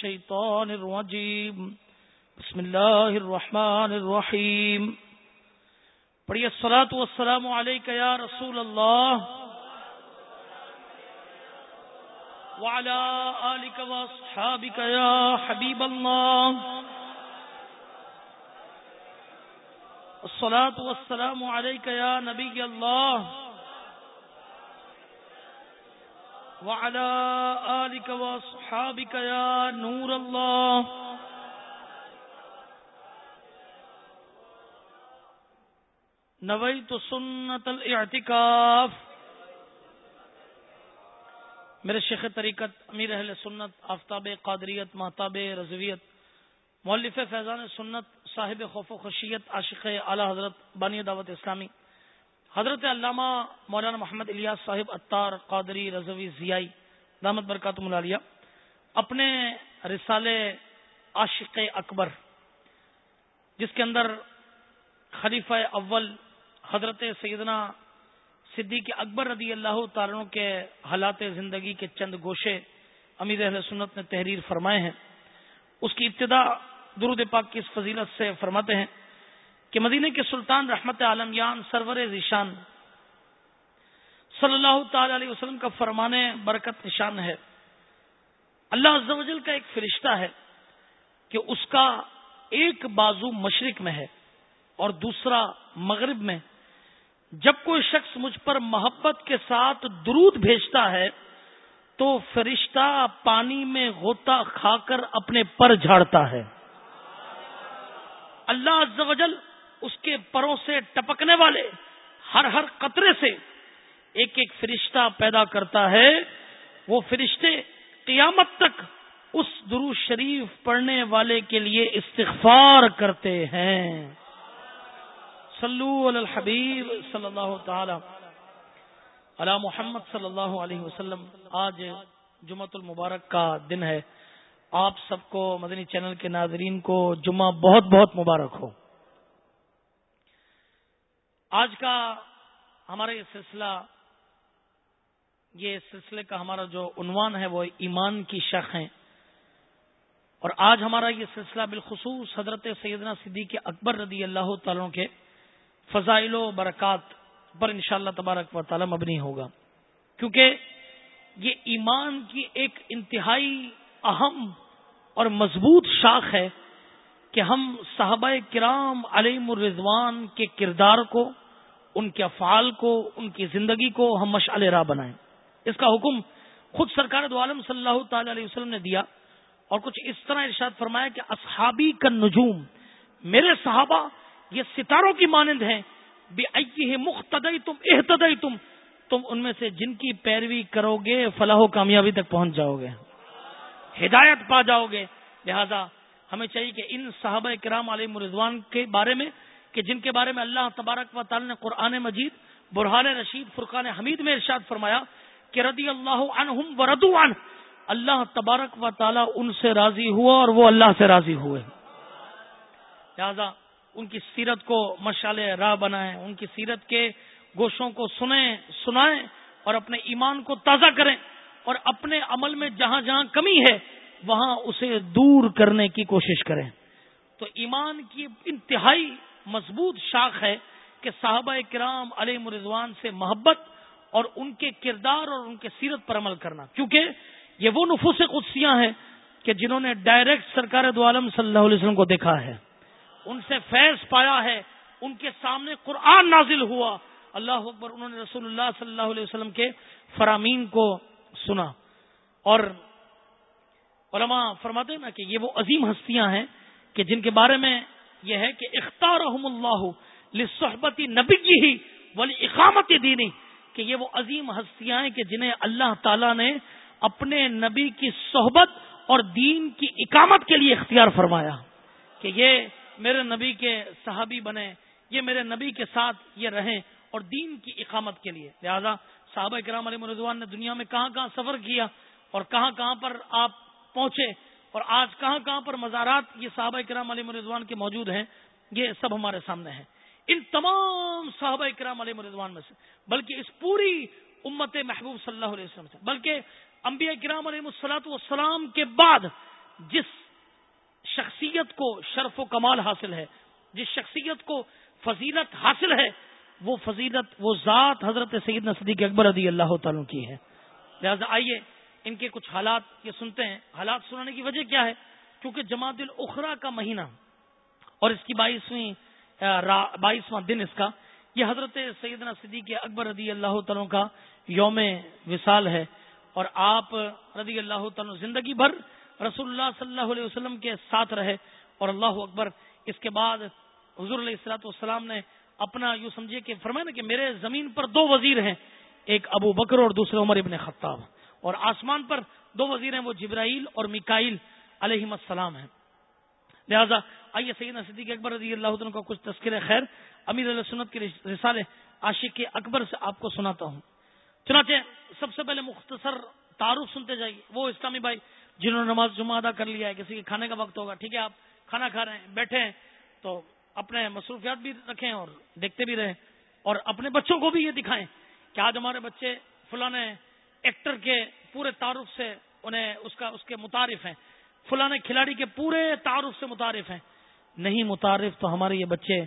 الشيطان الرجيم. بسم الله الرحمن الرحيم. پڑھیے، الصلاة والسلام عليك يا رسول الله وعلى آلك واصحابك يا حبيب الله الصلاة والسلام عليك يا نبي الله وعلى آلك وصحابك يا نور الله. نويت سنة الاعتكاف. میرے شیخ طریقت امیر اہل سنت، آفتاب قادریت محتاب رضویت مولف فیضان سنت، صاحب خوف و خشیت عاشق اعلی حضرت بانی دعوت اسلامی. حضرت علامہ مولانا محمد الیاس صاحب اتار قادری رضوی ضیائی، دامت برکات ملالیہ، اپنے رسالے عاشق اکبر، جس کے اندر خلیفہ اول حضرت سیدنا صدیق اکبر رضی اللہ تعالیٰ کے حالات زندگی کے چند گوشے امیر اہل سنت نے تحریر فرمائے ہیں۔ اس کی ابتدا درود پاک کی اس فضیلت سے فرماتے ہیں۔ کہ مدینہ کے سلطان رحمت عالم یان سرور ذیشان صلی اللہ تعالی علیہ وسلم کا فرمانے برکت نشان ہے۔ اللہ عز و جل کا ایک فرشتہ ہے کہ اس کا ایک بازو مشرق میں ہے اور دوسرا مغرب میں۔ جب کوئی شخص مجھ پر محبت کے ساتھ درود بھیجتا ہے تو فرشتہ پانی میں غوطہ کھا کر اپنے پر جھاڑتا ہے۔ اللہ عز و جل اس کے پروں سے ٹپکنے والے ہر ہر قطرے سے ایک ایک فرشتہ پیدا کرتا ہے۔ وہ فرشتے قیامت تک اس درو شریف پڑھنے والے کے لیے استغفار کرتے ہیں۔ صلو علی الحبیب صلی اللہ تعالی علی محمد صلی اللہ علیہ وسلم۔ آج جمعۃ المبارک کا دن ہے۔ آپ سب کو مدنی چینل کے ناظرین کو جمعہ بہت بہت مبارک ہو۔ آج کا ہمارا یہ سلسلہ، یہ سلسلے کا ہمارا جو عنوان ہے وہ ایمان کی شک ہے۔ اور آج ہمارا یہ سلسلہ بالخصوص حضرت سیدنا صدیق اکبر رضی اللہ تعالیٰ کے فضائل و برکات پر انشاءاللہ تبارک و تعالی مبنی ہوگا۔ کیونکہ یہ ایمان کی ایک انتہائی اہم اور مضبوط شاخ ہے کہ ہم صحابہ کرام علیم الرضوان کے کردار کو ان کے افعال کو، ان کی زندگی کو ہم مشعل راہ بنائیں۔ اس کا حکم خود سرکار دو عالم صلی اللہ تعالی علیہ وسلم نے دیا اور کچھ اس طرح ارشاد فرمایا کہ اصحابی کا نجوم، میرے صحابہ یہ ستاروں کی مانند ہیں۔ بے مختدئی تم احتدئی تم تم ان میں سے جن کی پیروی کرو گے، فلاح و کامیابی تک پہنچ جاؤ گے۔ ہدایت پا جاؤ گے۔ لہذا ہمیں چاہیے کہ ان صحابہ کرام علیہ مرضوان کے بارے میں کہ جن کے بارے میں اللہ تبارک و تعالی نے قرآن مجید برحان رشید، فرقان حمید میں ارشاد فرمایا کہ رضی اللہ عنہم و ردو عن اللہ تبارک و تعالی ان سے راضی ہوا اور وہ اللہ سے راضی ہوئے۔ لہذا ان کی سیرت کو مشال راہ بنائیں، ان کی سیرت کے گوشوں کو سنیں، سنائیں اور اپنے ایمان کو تازہ کریں۔ اور اپنے عمل میں جہاں جہاں کمی ہے، وہاں اسے دور کرنے کی کوشش کریں۔ تو ایمان کی انتہائی مضبوط شاخ ہے کہ صحابہ کرام علیہ مرضوان سے محبت اور ان کے کردار اور ان کے سیرت پر عمل کرنا۔ کیونکہ یہ وہ نفوس قدسیاں ہیں کہ جنہوں نے ڈائریکٹ سرکار دو عالم صلی اللہ علیہ وسلم کو دیکھا ہے۔ ان سے فیض پایا ہے، ان کے سامنے قرآن نازل ہوا۔ اللہ اکبر، انہوں نے رسول اللہ صلی اللہ علیہ وسلم کے فرامین کو سنا۔ اور علماء فرماتے ہیں نا کہ یہ وہ عظیم ہستیاں ہیں کہ جن کے بارے میں یہ ہے کہ اختار اللہ صحبتی نبی ہی ولی اقامت دینی، کہ یہ وہ عظیم ہستیاں ہیں کہ جنہیں اللہ تعالی نے اپنے نبی کی صحبت اور دین کی اقامت کے لیے اختیار فرمایا۔ کہ یہ میرے نبی کے صحابی بنے یہ میرے نبی کے ساتھ یہ رہیں اور دین کی اقامت کے لیے۔ لہذا صحابہ کرام علیہ مرضوان نے دنیا میں کہاں کہاں سفر کیا اور کہاں کہاں پر آپ پہنچے اور آج کہاں کہاں پر مزارات یہ صحابہ کرام علیہ مرضوان کے موجود ہیں، یہ سب ہمارے سامنے ہیں۔ ان تمام صحابہ کرام علیہ مرضوان میں سے، بلکہ اس پوری امت محبوب صلی اللہ علیہ وسلم سے، بلکہ انبیاء کرام علیہ السلاۃ والسلام کے بعد جس شخصیت کو شرف و کمال حاصل ہے، جس شخصیت کو فضیلت حاصل ہے، وہ فضیلت، وہ ذات حضرت سعید صدیق اکبر رضی اللہ تعالیٰ کی ہے۔ لہٰذا آئیے ان کے کچھ حالات یہ سنتے ہیں۔ حالات سنانے کی وجہ کیا ہے؟ کیونکہ جماعت الاخرا کا مہینہ اور اس کی بائیسویں بائیسواں دن اس کا، یہ حضرت سیدنا صدیق اکبر رضی اللہ تعالیٰ کا یوم وصال ہے۔ اور آپ رضی اللہ تعالیٰ زندگی بھر رسول اللہ صلی اللہ علیہ وسلم کے ساتھ رہے۔ اور اللہ اکبر اس کے بعد حضور علیہ السلاۃ والسلام نے اپنا یوں سمجھے کہ فرمائے نا کہ میرے زمین پر دو وزیر ہیں، ایک ابو بکر اور دوسرے عمر ابن خطاب۔ اور آسمان پر دو وزیر ہیں، وہ جبرائیل اور مکائل علیہ السلام ہیں۔ لہذا، آئیے سیدنا صدیق اکبر رضی اللہ عنہ کا کچھ تذکر خیر، امیر علیہ سنت کے رسالے عاشق اکبر سے آپ کو سناتا ہوں۔ چنانچہ، سب سے پہلے مختصر تعارف سنتے جائیے۔ وہ اسلامی بھائی جنہوں نے نماز جمعہ ادا کر لیا ہے، کسی کے کھانے کا وقت ہوگا، ٹھیک ہے، آپ کھانا کھا رہے ہیں، بیٹھے ہیں، تو اپنے مصروفیات بھی رکھیں اور دیکھتے بھی رہیں اور اپنے بچوں کو بھی یہ دکھائیں کہ آج ہمارے بچے فلاں ایکٹر کے پورے تعارف سے انہیں اس کا اس کے متعارف ہیں۔ فلاں کھلاڑی کے پورے تعارف سے متعارف ہیں۔ نہیں متعارف تو ہمارے یہ بچے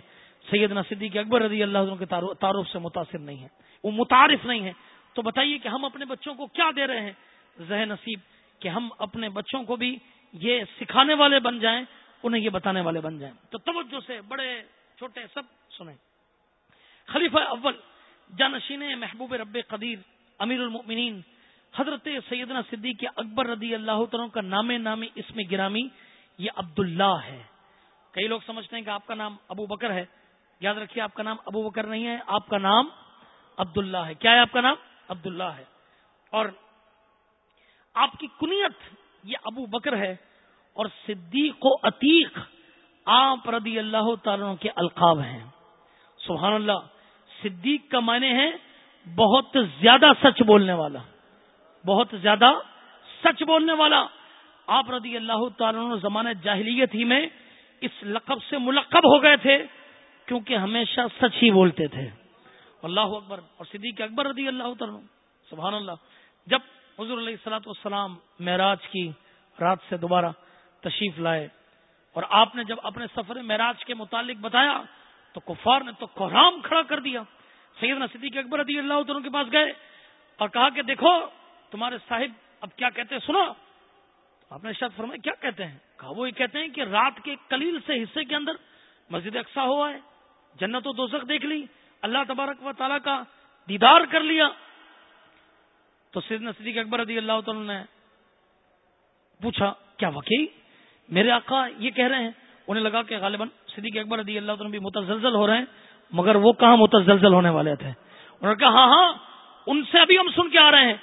سیدنا صدیق اکبر رضی اللہ عنہ کے تعارف سے متاثر نہیں ہیں۔ وہ متعارف نہیں ہے تو بتائیے کہ ہم اپنے بچوں کو کیا دے رہے ہیں؟ ذہن نصیب کہ ہم اپنے بچوں کو بھی یہ سکھانے والے بن جائیں، انہیں یہ بتانے والے بن جائیں۔ تو توجہ سے بڑے، چھوٹے سب سنیں۔ خلیفہ اول جانشین محبوب رب قدیر امیر المؤمنین، حضرت سیدنا صدیق اکبر رضی اللہ تعالیٰ کا نام نامی اس میں گرامی، یہ عبداللہ ہے۔ کئی لوگ سمجھتے ہیں کہ آپ کا نام ابو بکر ہے۔ یاد رکھیے، آپ کا نام ابو بکر نہیں ہے، آپ کا نام عبداللہ ہے۔ کیا ہے آپ کا نام؟ عبداللہ ہے۔ اور آپ کی کنیت یہ ابو بکر ہے اور صدیق و عتیق آپ رضی اللہ تعالیٰ کے القاب ہیں۔ سبحان اللہ، صدیق کا معنی ہے بہت زیادہ سچ بولنے والا، بہت زیادہ سچ بولنے والا۔ آپ رضی اللہ تعالیٰ زمانہ جاہلیت ہی میں اس لقب سے ملقب ہو گئے تھے، کیونکہ ہمیشہ سچ ہی بولتے تھے۔ اللہ اکبر۔ اور صدیق اکبر رضی اللہ تعالیٰ سبحان اللہ۔ جب حضور علیہ السلاۃ والسلام معراج کی رات سے دوبارہ تشریف لائے، اور آپ نے جب اپنے سفر معراج کے متعلق بتایا، تو کفار نے تو کوہرام کھڑا کر دیا۔ سیدنا صدیق اکبر رضی اللہ تعالیٰ کے پاس گئے اور کہا کہ دیکھو، تمہارے صاحب اب کیا کہتے ہیں؟ سنو۔ آپ نے شاید فرمایا، کیا کہتے ہیں؟ کہا وہ یہ کہتے ہیں کہ رات کے کلیل سے حصے کے اندر مسجد اقسا ہوا ہے جنت و دوزخ دیکھ لی، اللہ تبارک و تعالیٰ کا دیدار کر لیا۔ تو سیدنا صدیق اکبر رضی اللہ تعالیٰ نے پوچھا، کیا واقعی؟ میرے آقا یہ کہہ رہے ہیں؟ انہیں لگا کہ غالباً صدیق اکبر رضی اللہ تعالیٰ بھی متزلزل ہو رہے ہیں۔ مگر وہ کہاں متزلزل ہونے والے تھے؟ انہوں نے کہا ہاں ہاں ان سے ابھی ہم سن کے آ رہے ہیں۔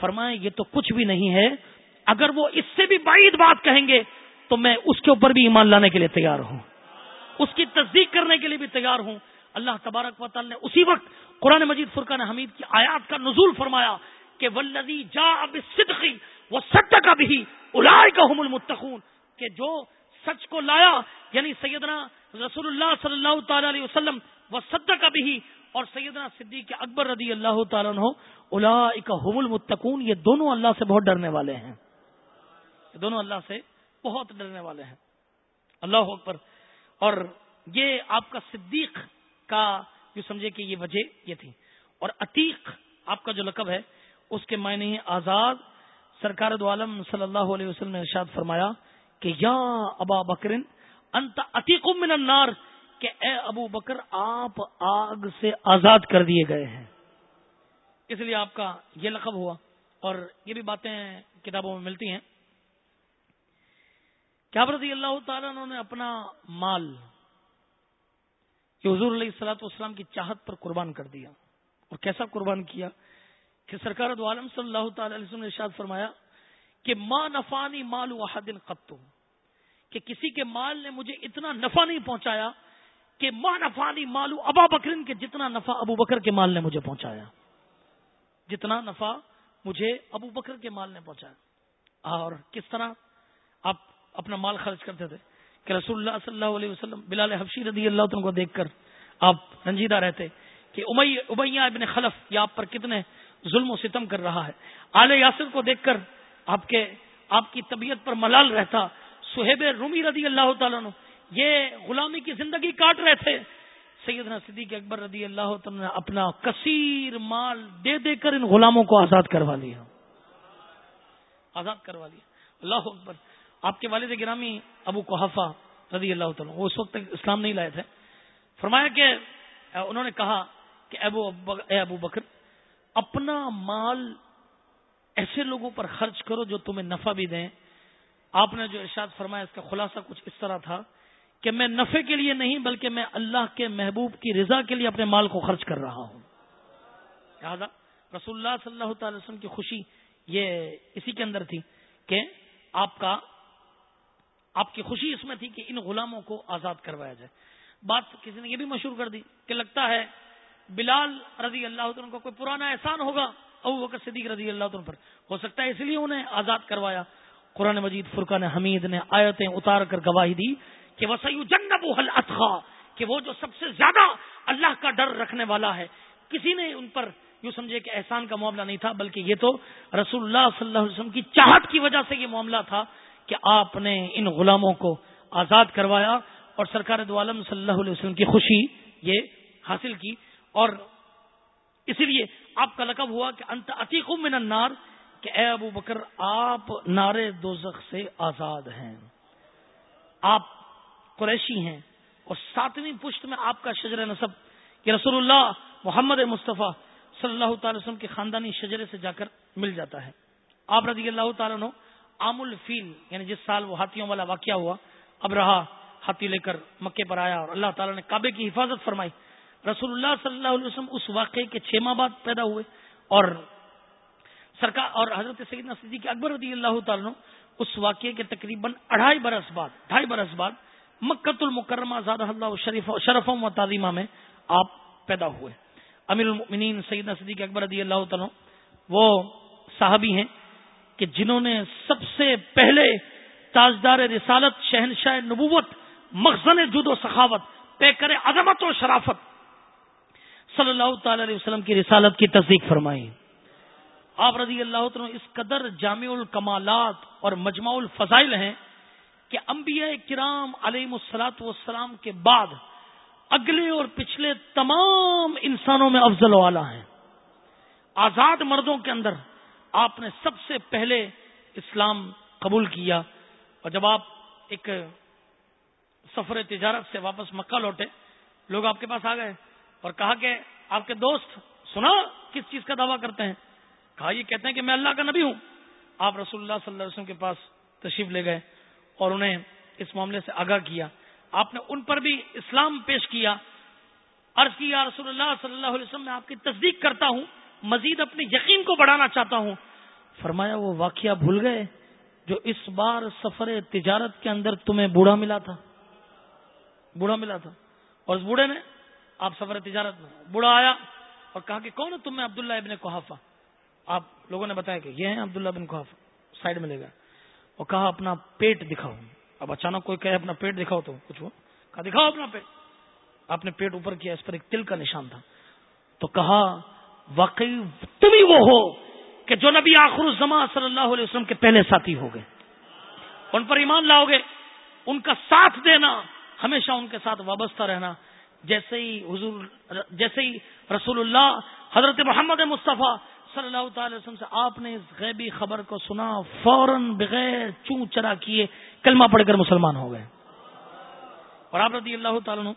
فرمائیں، یہ تو کچھ بھی نہیں ہے۔ اگر وہ اس سے بھی بعید بات کہیں گے، تو میں اس کے اوپر بھی ایمان لانے کے لیے تیار ہوں۔ اس کی تصدیق کرنے کے لیے بھی تیار ہوں۔ اللہ تبارک و تعالی نے اسی وقت قرآن مجید فرقان حمید کی آیات کا نزول فرمایا کہ ولدی جا اب صدقی وہ سٹ کا بھی الائے کا کہ جو سچ کو لایا یعنی سیدنا رسول اللہ صلی اللہ تعالی علیہ وسلم وہ سد کا بھی اور سیدنا صدیق اکبر رضی اللہ تعالیٰ حم المتقون، یہ دونوں اللہ سے بہت ڈرنے والے ہیں۔ یہ دونوں اللہ سے بہت ڈرنے والے ہیں۔ اللہ اکبر۔ اور یہ آپ کا صدیق کا جو سمجھے کہ یہ وجہ یہ تھی۔ اور عتیق آپ کا جو لقب ہے، اس کے معنی آزاد سرکار دو عالم صلی اللہ علیہ وسلم نے ارشاد فرمایا کہ یا ابا بکرن انت عتیق من النار۔ کہ اے ابو بکر، آپ آگ سے آزاد کر دیے گئے ہیں۔ اس لیے آپ کا یہ لقب ہوا۔ اور یہ بھی باتیں کتابوں میں ملتی ہیں۔ کیا رضی اللہ تعالیٰ انہوں نے اپنا مال حضور علیہ السلاۃ والسلام کی چاہت پر قربان کر دیا۔ اور کیسا قربان کیا؟ کہ سرکار دو عالم صلی اللہ تعالی علیہ وسلم نے ارشاد فرمایا کہ ماں نفانی مال واحد قطو کہ کسی کے مال نے مجھے اتنا نفع نہیں پہنچایا کہ ماں نفانی مالو ابا بکرین کے جتنا نفع ابو بکر کے مال نے مجھے پہنچایا۔ جتنا نفع مجھے ابو بکر کے مال نے پہنچایا۔ اور کس طرح آپ اپنا مال خرچ کرتے تھے کہ رسول اللہ صلی اللہ علیہ وسلم بلال حفشی رضی اللہ عنہ کو دیکھ کر آپ رنجیدہ رہتے کہ امیہ ابن خلف یا آپ پر کتنے ظلم و ستم کر رہا ہے۔ آل یاسر کو دیکھ کر آپ کے، آپ کی طبیعت پر ملال رہتا۔ سہیب رومی رضی اللہ تعالیٰ یہ غلامی کی زندگی کاٹ رہے تھے۔ سیدنا صدیق اکبر رضی اللہ تعالیٰ نے اپنا کثیر مال دے دے کر ان غلاموں کو آزاد کروا لیا۔ آزاد کروا لیا۔ اللہ اکبر۔ آپ کے والد گرامی ابو کوحفا رضی اللہ تعالیٰ وہ اس وقت تک اسلام نہیں لائے تھے۔ فرمایا کہ انہوں نے کہا کہ ابو اے ابو بکر، اپنا مال ایسے لوگوں پر خرچ کرو جو تمہیں نفع بھی دیں۔ آپ نے جو ارشاد فرمایا اس کا خلاصہ کچھ اس طرح تھا کہ میں نفع کے لیے نہیں بلکہ میں اللہ کے محبوب کی رضا کے لیے اپنے مال کو خرچ کر رہا ہوں۔ لہٰذا رسول اللہ صلی اللہ تعالی وسلم کی خوشی یہ اسی کے اندر تھی کہ آپ کا آپ کی خوشی اس میں تھی کہ ان غلاموں کو آزاد کروایا جائے۔ بات کسی نے یہ بھی مشہور کر دی کہ لگتا ہے بلال رضی اللہ عنہ کو کوئی پرانا احسان ہوگا، ابو بکر صدیق رضی اللہ عنہ پر۔ ہو سکتا ہے اس لیے انہیں آزاد کروایا۔ قرآن مجید فرقان حمید نے آیتیں اتار کر گواہی دی کہ وسیع جنب حل کہ وہ جو سب سے زیادہ اللہ کا ڈر رکھنے والا ہے۔ کسی نے ان پر یوں سمجھے کہ احسان کا معاملہ نہیں تھا، بلکہ یہ تو رسول اللہ صلی اللہ علیہ وسلم کی چاہت کی وجہ سے یہ معاملہ تھا کہ آپ نے ان غلاموں کو آزاد کروایا اور سرکار دو عالم صلی اللہ علیہ وسلم کی خوشی یہ حاصل کی۔ اور اسی لیے آپ کا لقب ہوا کہ انت عتیق من النار، کہ اے ابو بکر، آپ نارے دوزخ سے آزاد ہیں۔ آپ قریشی ہیں اور ساتویں پشت میں آپ کا شجر نصب کہ رسول اللہ محمد مصطفیٰ صلی اللہ تعالی وسلم کے خاندانی شجرے سے جا کر مل جاتا ہے۔ آپ رضی اللہ تعالیٰ عنہ عام الفیل یعنی جس سال وہ ہاتھیوں والا واقعہ ہوا، اب رہا، ہاتھی لے کر مکے پر آیا اور اللہ تعالیٰ نے کعبے کی حفاظت فرمائی۔ رسول اللہ صلی اللہ علیہ وسلم اس واقعے کے چھ ماہ بعد پیدا ہوئے اور سرکار اور حضرت سیدنا صدیق اکبر رضی اللہ تعالیٰ اس واقعے کے تقریباً اڑھائی برس بعد، ڈھائی برس بعد مکت المکرمہ زاد اللہ شریف شرفم و تعظیمہ میں آپ پیدا ہوئے۔ امیر المؤمنین سیدنا صدیق اکبر رضی اللہ تعالیٰ وہ صحابی ہیں کہ جنہوں نے سب سے پہلے تاجدار رسالت، شہنشاہ نبوت، مخزن جد و سخاوت پے عظمت و شرافت صلی اللہ تعالی علیہ وسلم کی رسالت کی تصدیق فرمائی۔ آپ رضی اللہ تعالیٰ اس قدر جامع الکمالات اور مجمع الفضائل ہیں کہ انبیاء کرام علیہ السلاط والسلام کے بعد اگلے اور پچھلے تمام انسانوں میں افضل والا ہیں۔ آزاد مردوں کے اندر آپ نے سب سے پہلے اسلام قبول کیا۔ اور جب آپ ایک سفر تجارت سے واپس مکہ لوٹے، لوگ آپ کے پاس آ گئے اور کہا کہ آپ کے دوست، سنا کس چیز کا دعویٰ کرتے ہیں؟ کہا یہ کہتے ہیں کہ میں اللہ کا نبی ہوں۔ آپ رسول اللہ صلی اللہ علیہ وسلم کے پاس تشریف لے گئے۔ اور انہیں اس معاملے سے آگاہ کیا۔ آپ نے ان پر بھی اسلام پیش کیا۔ عرض کیا رسول اللہ صلی اللہ علیہ وسلم، میں آپ کی تصدیق کرتا ہوں، مزید اپنے یقین کو بڑھانا چاہتا ہوں۔ فرمایا، وہ واقعہ بھول گئے جو اس بار سفر تجارت کے اندر تمہیں بوڑھا ملا تھا۔ بوڑھا ملا تھا۔ اور اس بوڑھے نے آپ سفر تجارت میں بوڑھا آیا اور کہا کہ کون ہے تم میں؟ عبداللہ ابن کوحفہ آپ لوگوں نے بتایا کہ یہ ہیں عبداللہ ابن کوحفہ سائڈ میں لے گئے۔ اور کہا اپنا پیٹ دکھاؤ۔ اب اچانک کوئی کہے اپنا پیٹ دکھاؤ تو کچھ ہو کہا، دکھاؤ اپنا پیٹ۔ آپ نے پیٹ اوپر کیا، اس پر ایک تل کا نشان تھا۔ تو کہا، واقعی تم ہی وہ ہو کہ جو نبی آخر الزما صلی اللہ علیہ وسلم کے پہلے ساتھی ہو گئے۔ ان پر ایمان لاؤ گے، ان کا ساتھ دینا، ہمیشہ ان کے ساتھ وابستہ رہنا۔ جیسے ہی حضور، جیسے ہی رسول اللہ حضرت محمد مصطفیٰ صلی اللہ تعالی وسلم سے آپ نے اس غیبی خبر کو سنا، فوراً بغیر چوں چرا کیے کلمہ پڑھ کر مسلمان ہو گئے۔ اور آپ رضی اللہ تعالیٰ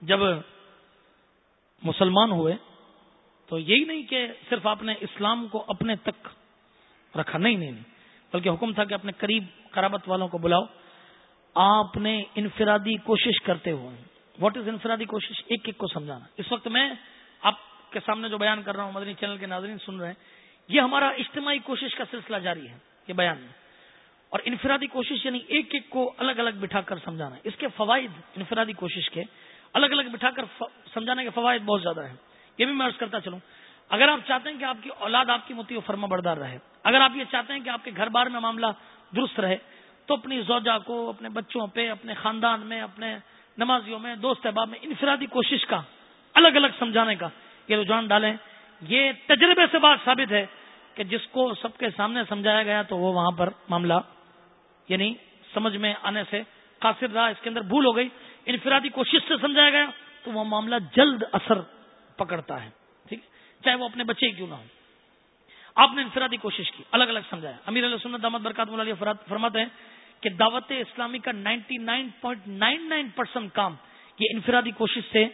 جب مسلمان ہوئے تو یہی نہیں کہ صرف آپ نے اسلام کو اپنے تک رکھا، نہیں نہیں نہیں، بلکہ حکم تھا کہ اپنے قریب قرابت والوں کو بلاؤ۔ آپ نے انفرادی کوشش کرتے ہوئے واٹ از انفرادی کوشش؟ ایک ایک کو سمجھانا۔ اس وقت میں آپ کے سامنے جو بیان کر رہا ہوں، مدنی چینل کے ناظرین سن رہے ہیں، یہ ہمارا اجتماعی کوشش کا سلسلہ جاری ہے، یہ بیان میں اور انفرادی کوشش یعنی ایک ایک کو الگ الگ بٹھا کر سمجھانا۔ اس کے فوائد انفرادی کوشش کے الگ الگ بٹھا کر سمجھانے کے فوائد بہت زیادہ ہیں۔ یہ بھی میں عرض کرتا چلوں، اگر آپ چاہتے ہیں کہ آپ کی اولاد آپ کی متی و فرما بردار رہے، اگر آپ یہ چاہتے ہیں کہ آپ کے گھر بار میں معاملہ درست رہے، تو اپنی زوجہ کو، اپنے بچوں پہ، اپنے خاندان میں، اپنے نمازیوں میں، دوست احباب میں انفرادی کوشش کا الگ الگ سمجھانے کا یہ رجحان ڈالیں۔ یہ تجربے سے بات ثابت ہے کہ جس کو سب کے سامنے سمجھایا گیا تو وہ وہاں پر معاملہ یعنی سمجھ میں آنے سے قاصر رہا، اس کے اندر بھول ہو گئی۔ انفرادی کوشش سے سمجھایا گیا تو وہ معاملہ جلد اثر پکڑتا ہے، ٹھیک۔ چاہے وہ اپنے بچے کیوں نہ ہو آپ نے انفرادی کوشش کی، الگ الگ سمجھایا۔ امیر علیہ سنت دامت برکات ملا فرماتے ہیں کہ دعوت اسلامی کا ninety nine point nine nine percent کام یہ انفرادی کوشش سے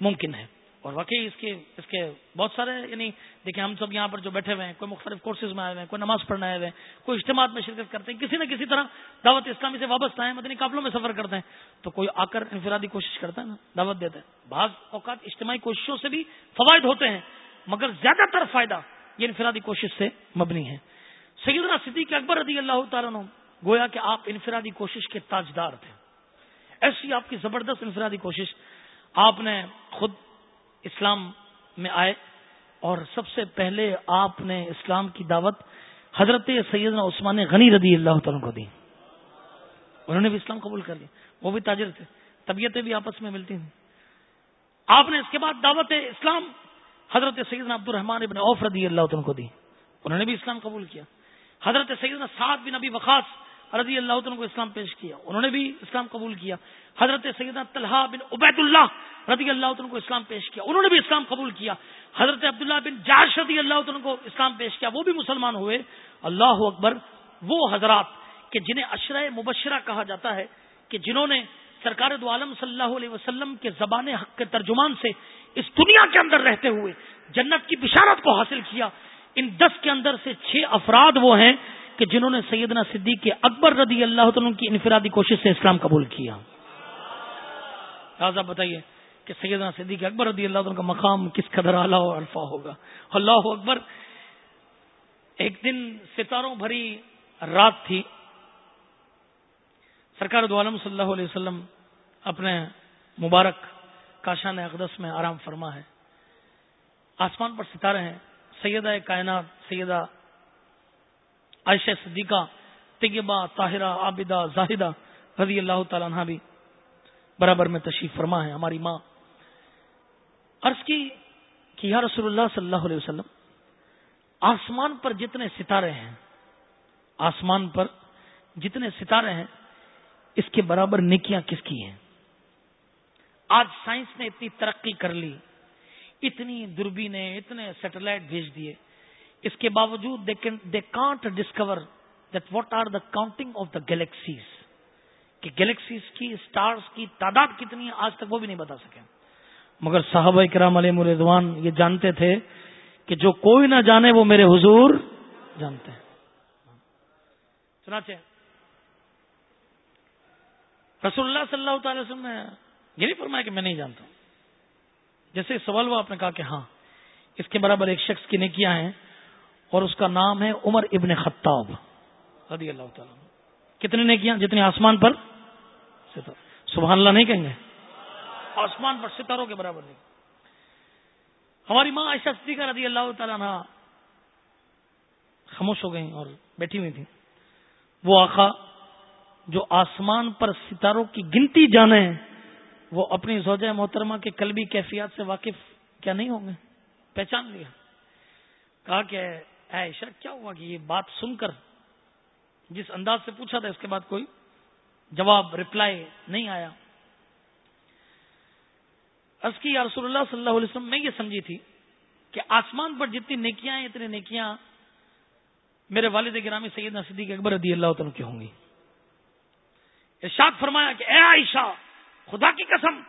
ممکن ہے۔ اور واقعی اس کے اس کے بہت سارے یعنی دیکھیں ہم سب یہاں پر جو بیٹھے ہوئے ہیں، کوئی مختلف کورسز میں آئے ہوئے ہیں، کوئی نماز پڑھنے آئے ہوئے ہیں، کوئی اجتماع میں شرکت کرتے ہیں، کسی نہ کسی طرح دعوت اسلامی سے وابستہ ہیں، مدنی قابلوں میں سفر کرتے ہیں، تو کوئی آ کر انفرادی کوشش کرتا ہے نا، دعوت دیتا ہے۔ بعض اوقات اجتماعی کوششوں سے بھی فوائد ہوتے ہیں، مگر زیادہ تر فائدہ یہ انفرادی کوشش سے مبنی ہے۔ سیدنا صدیق اکبر رضی اللہ تعالیٰ گویا کہ آپ انفرادی کوشش کے تاجدار تھے۔ ایسی آپ کی زبردست انفرادی کوشش آپ نے خود اسلام میں آئے اور سب سے پہلے آپ نے اسلام کی دعوت حضرت سیدنا عثمان غنی رضی اللہ تعالیٰ کو دی۔ انہوں نے بھی اسلام قبول کر لیا۔ وہ بھی تاجر تھے۔ طبیعتیں بھی آپس میں ملتی تھیں آپ نے اس کے بعد دعوت اسلام حضرت سیدنا عبد الرحمان ابن عوف رضی اللہ تعالیٰ کو دی۔ انہوں نے بھی اسلام قبول کیا۔ حضرت سیدنا سعد بن ابی وقاص رضی اللہ عنہ کو اسلام پیش کیا، انہوں نے بھی اسلام قبول کیا۔ حضرت سیدنا طلحہ بن عبید اللہ رضی اللہ عنہ کو اسلام پیش کیا، انہوں نے بھی اسلام قبول کیا۔ حضرت عبداللہ بن جاش رضی اللہ عنہ کو اسلام پیش کیا، وہ بھی مسلمان ہوئے۔ اللہ اکبر، وہ حضرات کہ جنہیں اشرۂ مبشرہ کہا جاتا ہے، کہ جنہوں نے سرکار دو عالم صلی اللہ علیہ وسلم کے زبان حق کے ترجمان سے اس دنیا کے اندر رہتے ہوئے جنت کی بشارت کو حاصل کیا۔ ان دس کے اندر سے چھ افراد وہ ہیں کہ جنہوں نے سیدنا صدیق کے اکبر رضی اللہ تعالیٰ کی انفرادی کوشش سے اسلام قبول کیا۔ بتائیے کہ سیدنا صدیق اکبر رضی اللہ تعالیٰ کا مقام کس قدر اعلیٰ و الفا ہوگا۔ اللہ اکبر ایک دن ستاروں بھری رات تھی۔ سرکار دو عالم صلی اللہ علیہ وسلم اپنے مبارک کاشان اقدس میں آرام فرما ہے۔ آسمان پر ستارے ہیں۔ سیدہ کائنات، سیدہ عائشہ صدیقہ، طیبہ، طاہرہ، عابدہ، زاہدہ رضی اللہ تعالیٰ عنہ بھی برابر میں تشریف فرما ہے، ہماری ماں۔ عرض کی کہ یا رسول اللہ صلی اللہ علیہ وسلم، آسمان پر جتنے ستارے ہیں، آسمان پر جتنے ستارے ہیں، اس کے برابر نکیاں کس کی ہیں؟ آج سائنس نے اتنی ترقی کر لی، اتنی دوربینیں اتنے سیٹلائٹ بھیج دیے اس کے باوجود they can't discover that what are the counting of the galaxies کہ گلیکسیز کی اسٹارز کی تعداد کتنی ہے آج تک وہ بھی نہیں بتا سکے مگر صحابہ کرام علیہ مردوان یہ جانتے تھے کہ جو کوئی نہ جانے وہ میرے حضور جانتے ہیں۔ رسول اللہ صلی اللہ تعالی وسلم نے یہ نہیں فرمایا کہ میں نہیں جانتا جیسے سوال ہوا آپ نے کہا کہ ہاں اس کے برابر ایک شخص کی نیکیاں ہیں۔ اور اس کا نام ہے عمر ابن خطاب، رضی اللہ تعالیٰ کتنے نے کیا؟ جتنے آسمان پر؟ سبحان اللہ نہیں کہیں گے؟ آسمان پر ستاروں کے برابر نہیں۔ ہماری ماں ایسا صدیقہ رضی اللہ تعالیٰ عنہ خاموش ہو گئی اور بیٹھی ہوئی تھی وہ آخا جو آسمان پر ستاروں کی گنتی جانے وہ اپنی زوجہ محترمہ کے قلبی کیفیات سے واقف کیا نہیں ہوں گے؟ پہچان لیا۔ کہا کہ عائشہ، کیا ہوا کہ یہ بات سن کر جس انداز سے پوچھا تھا، اس کے بعد کوئی جواب رپلائی نہیں آیا؟ کی یا رسول اللہ صلی اللہ علیہ وسلم، میں یہ سمجھی تھی کہ آسمان پر جتنی نیکیاں ہیں، اتنی نیکیاں میرے والد گرامی سید صدیق اکبر رضی اللہ تعالیٰ کی ہوں گی۔ ارشاد فرمایا کہ اے عائشہ، خدا کی قسم،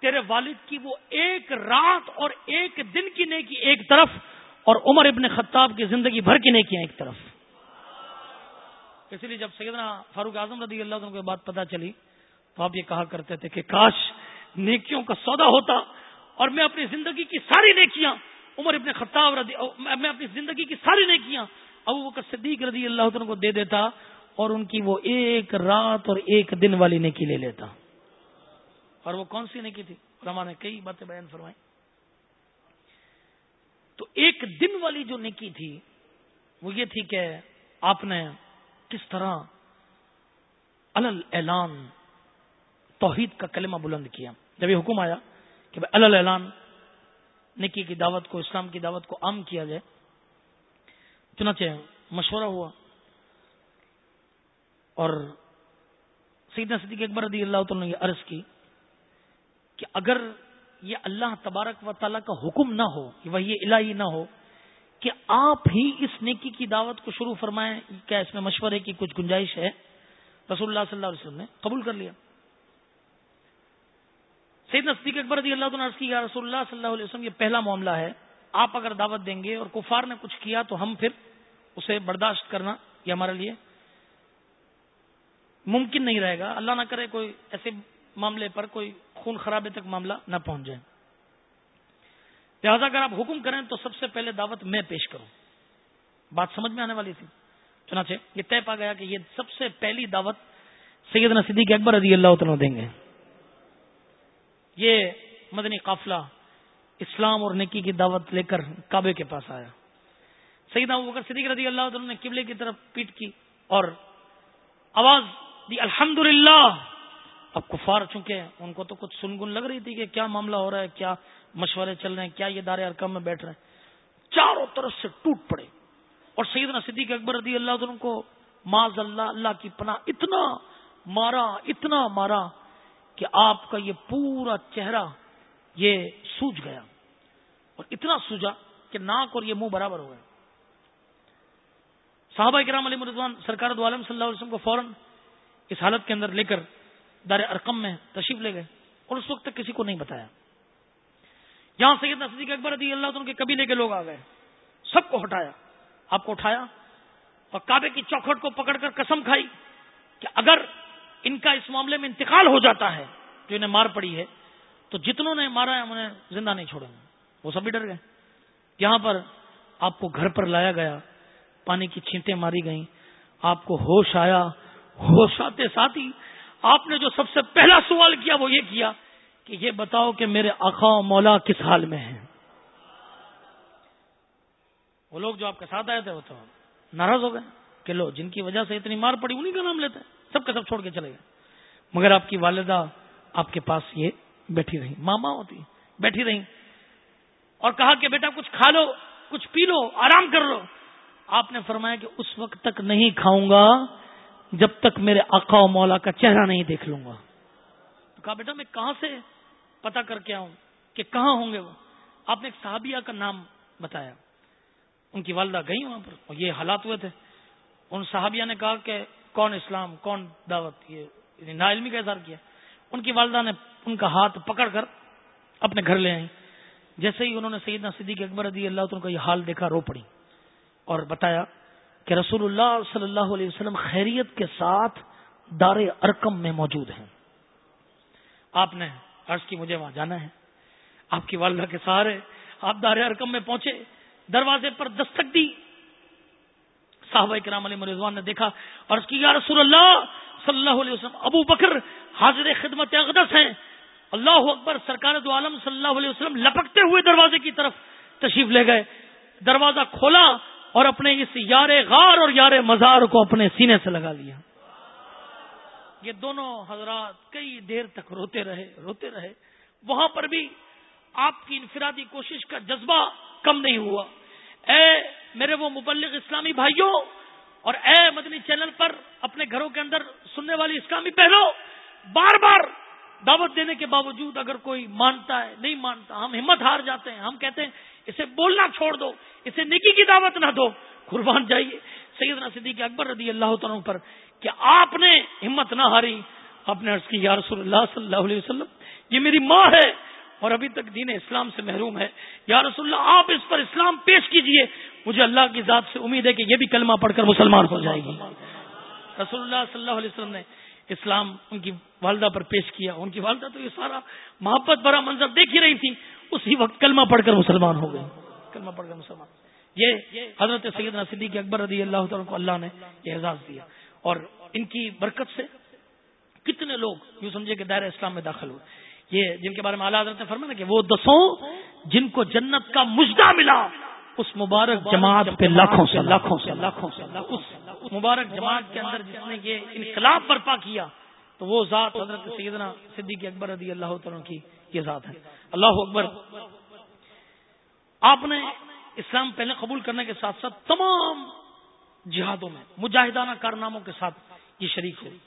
تیرے والد کی وہ ایک رات اور ایک دن کی نیکی ایک طرف اور عمر ابن خطاب کی زندگی بھر کی نیکیاں ایک طرف۔ اسی لیے جب سیدنا فاروق اعظم رضی اللہ عنہ کو بات پتا چلی، تو آپ یہ کہا کرتے تھے کہ کاش نیکیوں کا سودا ہوتا اور میں اپنی زندگی کی ساری نیکیاں، عمر ابن خطاب رضی میں اپنی زندگی کی ساری نیکیاں ابو بکر صدیق رضی اللہ عنہ کو دے دیتا اور ان کی وہ ایک رات اور ایک دن والی نیکی لے لیتا۔ اور وہ کون سی نیکی تھی؟ رما نے کئی باتیں بیان فرمائی تو ایک دن والی جو نکی تھی، وہ یہ تھی کہ آپ نے کس طرح الل اعلان، توحید کا کلمہ بلند کیا۔ جب یہ حکم آیا کہ الل اعلان نکی کی دعوت کو، اسلام کی دعوت کو عام کیا جائے، چنانچہ مشورہ ہوا۔ اور سیدنا صدیق اکبر رضی اللہ تعالیٰ نے یہ عرض کی کہ اگر یہ اللہ تبارک و تعالیٰ کا حکم نہ ہو وہی الہی نہ ہو، کہ آپ ہی اس نیکی کی دعوت کو شروع فرمائیں، کیا اس میں مشورے کی کچھ گنجائش ہے؟ رسول اللہ صلی اللہ علیہ وسلم نے قبول کر لیا۔ سید نصدیق اکبر رضی اللہ عرض کی رسول اللہ صلی اللہ علیہ وسلم، یہ پہلا معاملہ ہے، آپ اگر دعوت دیں گے اور کفار نے کچھ کیا تو ہم پھر اسے برداشت کرنا یہ ہمارے لیے ممکن نہیں رہے گا۔ اللہ نہ کرے کوئی ایسے معاملے پر کوئی خون خرابے تک معاملہ نہ پہنچ جائے۔ لہٰذا اگر آپ حکم کریں تو سب سے پہلے دعوت میں پیش کروں۔ بات سمجھ میں آنے والی تھی۔ چنانچہ یہ طے پا گیا کہ یہ سب سے پہلی دعوت سیدنا صدیق اکبر رضی اللہ تعالیٰ دیں گے۔ یہ مدنی قافلہ اسلام اور نکی کی دعوت لے کر کعبے کے پاس آیا۔ سیدنا ابو بکر صدیق رضی اللہ تعالیٰ نے قبلے کی طرف پیٹ کی اور آواز دی الحمد اب کفار چونکہ ان کو تو کچھ سنگن لگ رہی تھی کہ کیا معاملہ ہو رہا ہے، کیا مشورے چل رہے ہیں، کیا یہ دار ارکم میں بیٹھ رہے ہیں۔ چاروں طرف سے ٹوٹ پڑے۔ اور سیدنا صدیق اکبر رضی اللہ عنہ کو معذ اللہ اللہ کی پناہ اتنا مارا اتنا مارا کہ آپ کا یہ پورا چہرہ یہ سوج گیا۔ اور اتنا سوجا کہ ناک اور یہ منہ برابر ہو گیا صحابہ کرام علی مرضوان سرکار دو عالم صلی اللہ علیہ وسلم کو فوراً اس حالت کے اندر لے کر دار ارقم میں تشریف لے گئے اور اس وقت تک کسی کو نہیں بتایا۔ یہاں سید صدیق اکبر رضی اللہ عنہ کے قبیلے کے لوگ آ گئے۔ سب کو ہٹایا۔ آپ کو اٹھایا اور کعبے کی چوکھٹ کو پکڑ کر قسم کھائی کہ اگر ان کا اس معاملے میں انتقال ہو جاتا ہے جو انہیں مار پڑی ہے، تو جتنوں نے مارا ہے، انہیں زندہ نہیں چھوڑیں گے وہ سب بھی ڈر گئے۔ یہاں پر آپ کو گھر پر لایا گیا، پانی کی چھینٹیں ماری گئیں۔ آپ کو ہوش آیا، ہوش آتے ساتھ ہی آپ نے جو سب سے پہلا سوال کیا وہ یہ کیا کہ یہ بتاؤ کہ میرے آخا مولا کس حال میں ہیں؟ وہ لوگ جو آپ کے ساتھ آئے تھے وہ تو ناراض ہو گئے کہ لو، جن کی وجہ سے اتنی مار پڑی انہیں کا نام لیتے سب کا سب چھوڑ کے چلے گئے۔ مگر آپ کی والدہ آپ کے پاس یہ بیٹھی رہی ماما ہوتی، بیٹھی رہی اور کہا کہ بیٹا کچھ کھا لو، کچھ پی لو، آرام کر لو۔ آپ نے فرمایا کہ اس وقت تک نہیں کھاؤں گا جب تک میرے آقا و مولا کا چہرہ نہیں دیکھ لوں گا۔ تو کہا، بیٹا، میں کہاں سے پتا کر کے آؤں کہ کہاں ہوں گے وہ؟ آپ نے ایک صحابیہ کا نام بتایا۔ ان کی والدہ گئی وہاں پر اور یہ حالات ہوئے تھے۔ ان صحابیہ نے کہا کہ کون اسلام، کون دعوت؟ یہ یعنی نا علمی کا اظہار کیا۔ ان کی والدہ نے ان کا ہاتھ پکڑ کر اپنے گھر لے آئی جیسے ہی انہوں نے سیدنا صدیق اکبر رضی اللہ عنہ کا یہ حال دیکھا، رو پڑی اور بتایا کہ رسول اللہ صلی اللہ علیہ وسلم خیریت کے ساتھ دار ارکم میں موجود ہیں۔ آپ نے عرض کی مجھے وہاں جانا ہے۔ آپ کی والدہ کے سہارے آپ دار ارکم میں پہنچے، دروازے پر دستک دی۔ صاحب کرام علی مرضوان نے دیکھا اور اس کی، یا رسول اللہ صلی اللہ علیہ وسلم، ابو بکر حاضر خدمت اقدس ہیں۔ اللہ اکبر، سرکار دو عالم صلی اللہ علیہ وسلم لپکتے ہوئے دروازے کی طرف تشریف لے گئے۔ دروازہ کھولا اور اپنے اس یار غار اور یار مزار کو اپنے سینے سے لگا لیا۔ یہ دونوں حضرات کئی دیر تک روتے رہے روتے رہے۔ وہاں پر بھی آپ کی انفرادی کوشش کا جذبہ کم نہیں ہوا۔ اے میرے وہ مبلغ اسلامی بھائیوں اور اے مدنی چینل پر اپنے گھروں کے اندر سننے والی اسلامی پہلو بار بار دعوت دینے کے باوجود اگر کوئی مانتا ہے، نہیں مانتا، ہم ہمت ہار جاتے ہیں۔ ہم کہتے ہیں اسے بولنا چھوڑ دو، اسے نکی کی دعوت نہ دو۔ قربان جائیے۔ سیدنا صدیق اکبر رضی اللہ تعالیٰ پر کہ آپ نے ہمت نہ ہاری۔ آپ نے عرض کی، یا رسول اللہ صلی اللہ علیہ وسلم، یہ میری ماں ہے اور ابھی تک دین اسلام سے محروم ہے۔ یا رسول اللہ، آپ اس پر اسلام پیش کیجیے۔ مجھے اللہ کی ذات سے امید ہے کہ یہ بھی کلمہ پڑھ کر مسلمان ہو جائے گی۔ رسول اللہ صلی اللہ علیہ وسلم نے اسلام ان کی والدہ پر پیش کیا، ان کی والدہ تو یہ سارا محبت بھرا منظر دیکھ ہی رہی تھی۔ اسی وقت کلمہ پڑھ کر مسلمان ہو گئے۔ کلمہ پڑھ کر مسلمان۔ یہ حضرت سیدنا صدیق اکبر رضی اللہ تعالیٰ کو اللہ نے یہ اعزاز دیا۔ اور ان کی برکت سے کتنے لوگ یوں سمجھے کہ دائرہ اسلام میں داخل ہوئے۔ یہ جن کے بارے میں اعلیٰ حضرت نے فرمایا کہ وہ دسوں جن کو جنت کا مجدہ ملا، اس مبارک جماعت پہ لاکھوں سے لاکھوں سے لاکھوں سے اس مبارک جماعت کے اندر جس نے یہ انقلاب برپا کیا، تو وہ ذات حضرت سیدنا صدیق اکبر رضی اللہ تعالیٰ کی یہ ذات ہے۔ اللہ اکبر، آپ نے اسلام پہلے قبول کرنے کے ساتھ ساتھ تمام جہادوں میں، مجاہدانہ کارناموں کے ساتھ یہ شریک ہوئی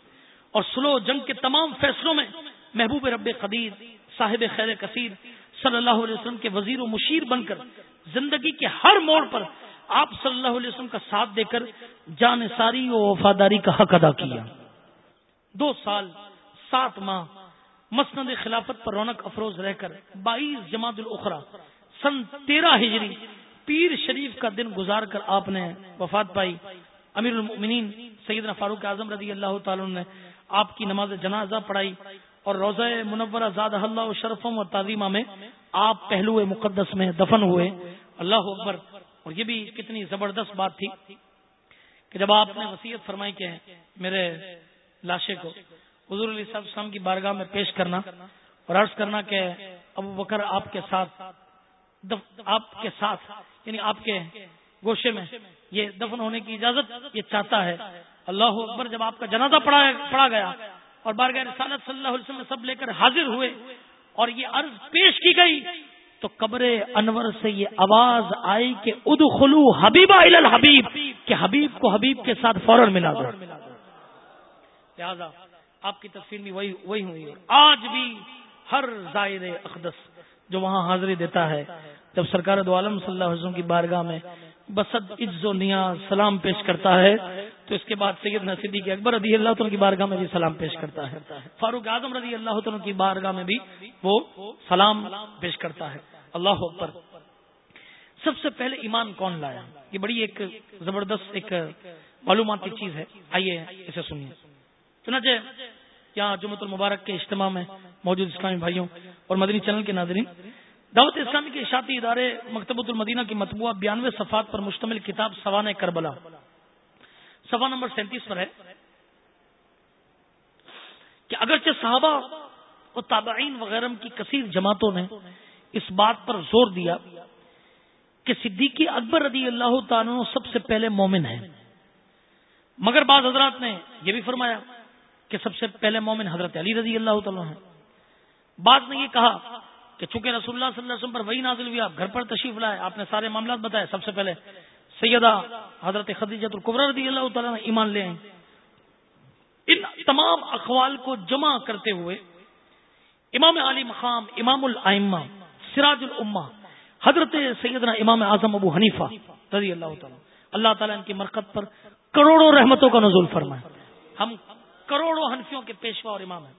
اور سلو جنگ کے تمام فیصلوں میں محبوب رب قدیر صاحب خیر کثیر صلی اللہ علیہ وسلم کے وزیر و مشیر بن کر زندگی کے ہر موڑ پر آپ صلی اللہ علیہ وسلم کا ساتھ دے کر جان ساری و وفاداری کا حق ادا کیا۔ دو سال، سات ماہ مسند خلافت پر رونق افروز رہ کر بائیس جماعت الاخرا سن تیرہ ہجری پیر شریف کا دن گزار کر آپ نے وفات پائی۔ امیر المؤمنین سیدنا فاروق اعظم رضی اللہ تعالی نے آپ کی نماز جنازہ پڑھائی اور روزہ منورہ زاد اللہ و شرفم و تعظیمہ میں آپ پہلو مقدس میں دفن ہوئے۔ اللہ اکبر اور یہ بھی کتنی زبردست بات تھی کہ جب آپ نے وسیعت فرمائی کہ میرے لاشے کو حضور علیہ صاحب السلام کی بارگاہ میں پیش کرنا اور عرض کرنا کہ ابو بکر آپ کے ساتھ آپ کے ساتھ یعنی آپ کے گوشے میں یہ دفن ہونے کی اجازت یہ چاہتا ہے۔ اللہ اکبر جب آپ کا جنازہ پڑا گیا اور بارگاہ رسالت صلی اللہ علیہ وسلم سب لے کر حاضر ہوئے اور یہ عرض پیش کی گئی تو قبر انور سے یہ آواز آئی کہ اد خلو الحبیب حبیب کہ حبیب کو حبیب کے ساتھ فوراً ملا دو۔ لہذا آپ کی تفصیل بھی وہی وہی ہوئی ہے۔ آج بھی ہر زائر اقدس جو وہاں حاضری دیتا ہے، جب سرکار دو عالم صلی اللہ علیہ وسلم کی بارگاہ میں بسد عز و نیا سلام پیش کرتا ہے۔ تو اس کے بعد سید نصیدی کے اکبر رضی اللہ تعالیٰ کی بارگاہ میں بھی سلام پیش کرتا ہے۔ فاروق اعظم رضی اللہ تعالیٰ کی بارگاہ میں بھی وہ سلام پیش کرتا ہے۔ اللہ اکبر۔ سب سے پہلے ایمان کون لایا؟ یہ بڑی ایک زبردست ایک معلوماتی چیز ہے۔ آئیے اسے سنیے۔ چنانچہ یہاں جمعت المبارک کے اجتماع میں موجود اسلامی بھائیوں اور مدنی چینل کے ناظرین دعوت اسلامی کے اشاعتی ادارے مکتبۃ المدینہ کی مطبوعہ بیانوے صفحات پر مشتمل کتاب سوان کربلا۔ سفا نمبر سینتیس پر ہے کہ اگرچہ صحابہ اور تابعین وغیرہ کی کثیر جماعتوں نے اس بات پر زور دیا کہ صدیقی اکبر رضی اللہ تعالیٰ سب سے پہلے مومن ہے مگر بعض حضرات نے یہ بھی فرمایا کہ سب سے پہلے مومن حضرت علی رضی اللہ تعالیٰ ہیں۔ بعض نے یہ کہا کہ چونکہ رسول اللہ صلی اللہ علیہ وسلم پر وہی نازل ہوئی، آپ گھر پر تشریف لائے، آپ نے سارے معاملات بتائے۔ سب سے پہلے سیدہ حضرت خدیجت القبر رضی اللہ تعالیٰ نے ایمان لے آئیں۔ ان تمام اقوال کو جمع کرتے ہوئے امام علی مقام، امام العمہ سراج الما حضرت سیدنا امام اعظم ابو حنیفہ رضی اللہ تعالیٰ اللہ تعالیٰ ان کی مرکت پر کروڑوں رحمتوں کا نزول فرمائے۔ ہم کروڑوں حنفیوں کے پیشوا اور امام ہیں۔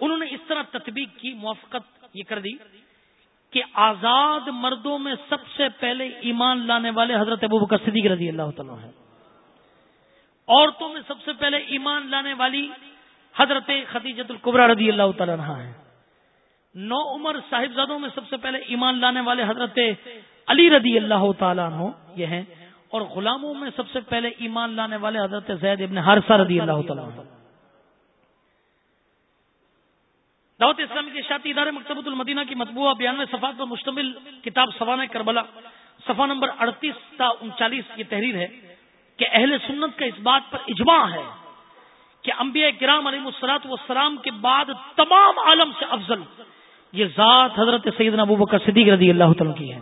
انہوں نے اس طرح تطبیق کی، موافقت یہ کر دی کہ آزاد مردوں میں سب سے پہلے ایمان لانے والے حضرت ابو بکر صدیق رضی اللہ تعالیٰ ہیں۔ عورتوں میں سب سے پہلے ایمان لانے والی حضرت خدیجت القبرہ رضی اللہ تعالیٰ ہیں۔ نو عمر صاحبزادوں میں سب سے پہلے ایمان لانے والے حضرت علی رضی اللہ تعالیٰ عنہ یہ ہیں۔ اور غلاموں میں سب سے پہلے ایمان لانے والے حضرت زید ابن حارثہ رضی اللہ تعالیٰ عنہ دعوت اسلامی کے شاطی ادارے مکتبۃ المدینہ کی مطبوعہ بیانوے صفحات پر مشتمل کتاب سوانح کربلا، صفحہ نمبر اڑتیس تا انچالیس کی تحریر ہے کہ اہل سنت کا اس بات پر اجماع ہے کہ انبیاء کرام علیہ السلاط والسلام کے بعد تمام عالم سے افضل یہ ذات حضرت سیدنا ابو بکر صدیق رضی اللہ تعالیٰ کی ہے۔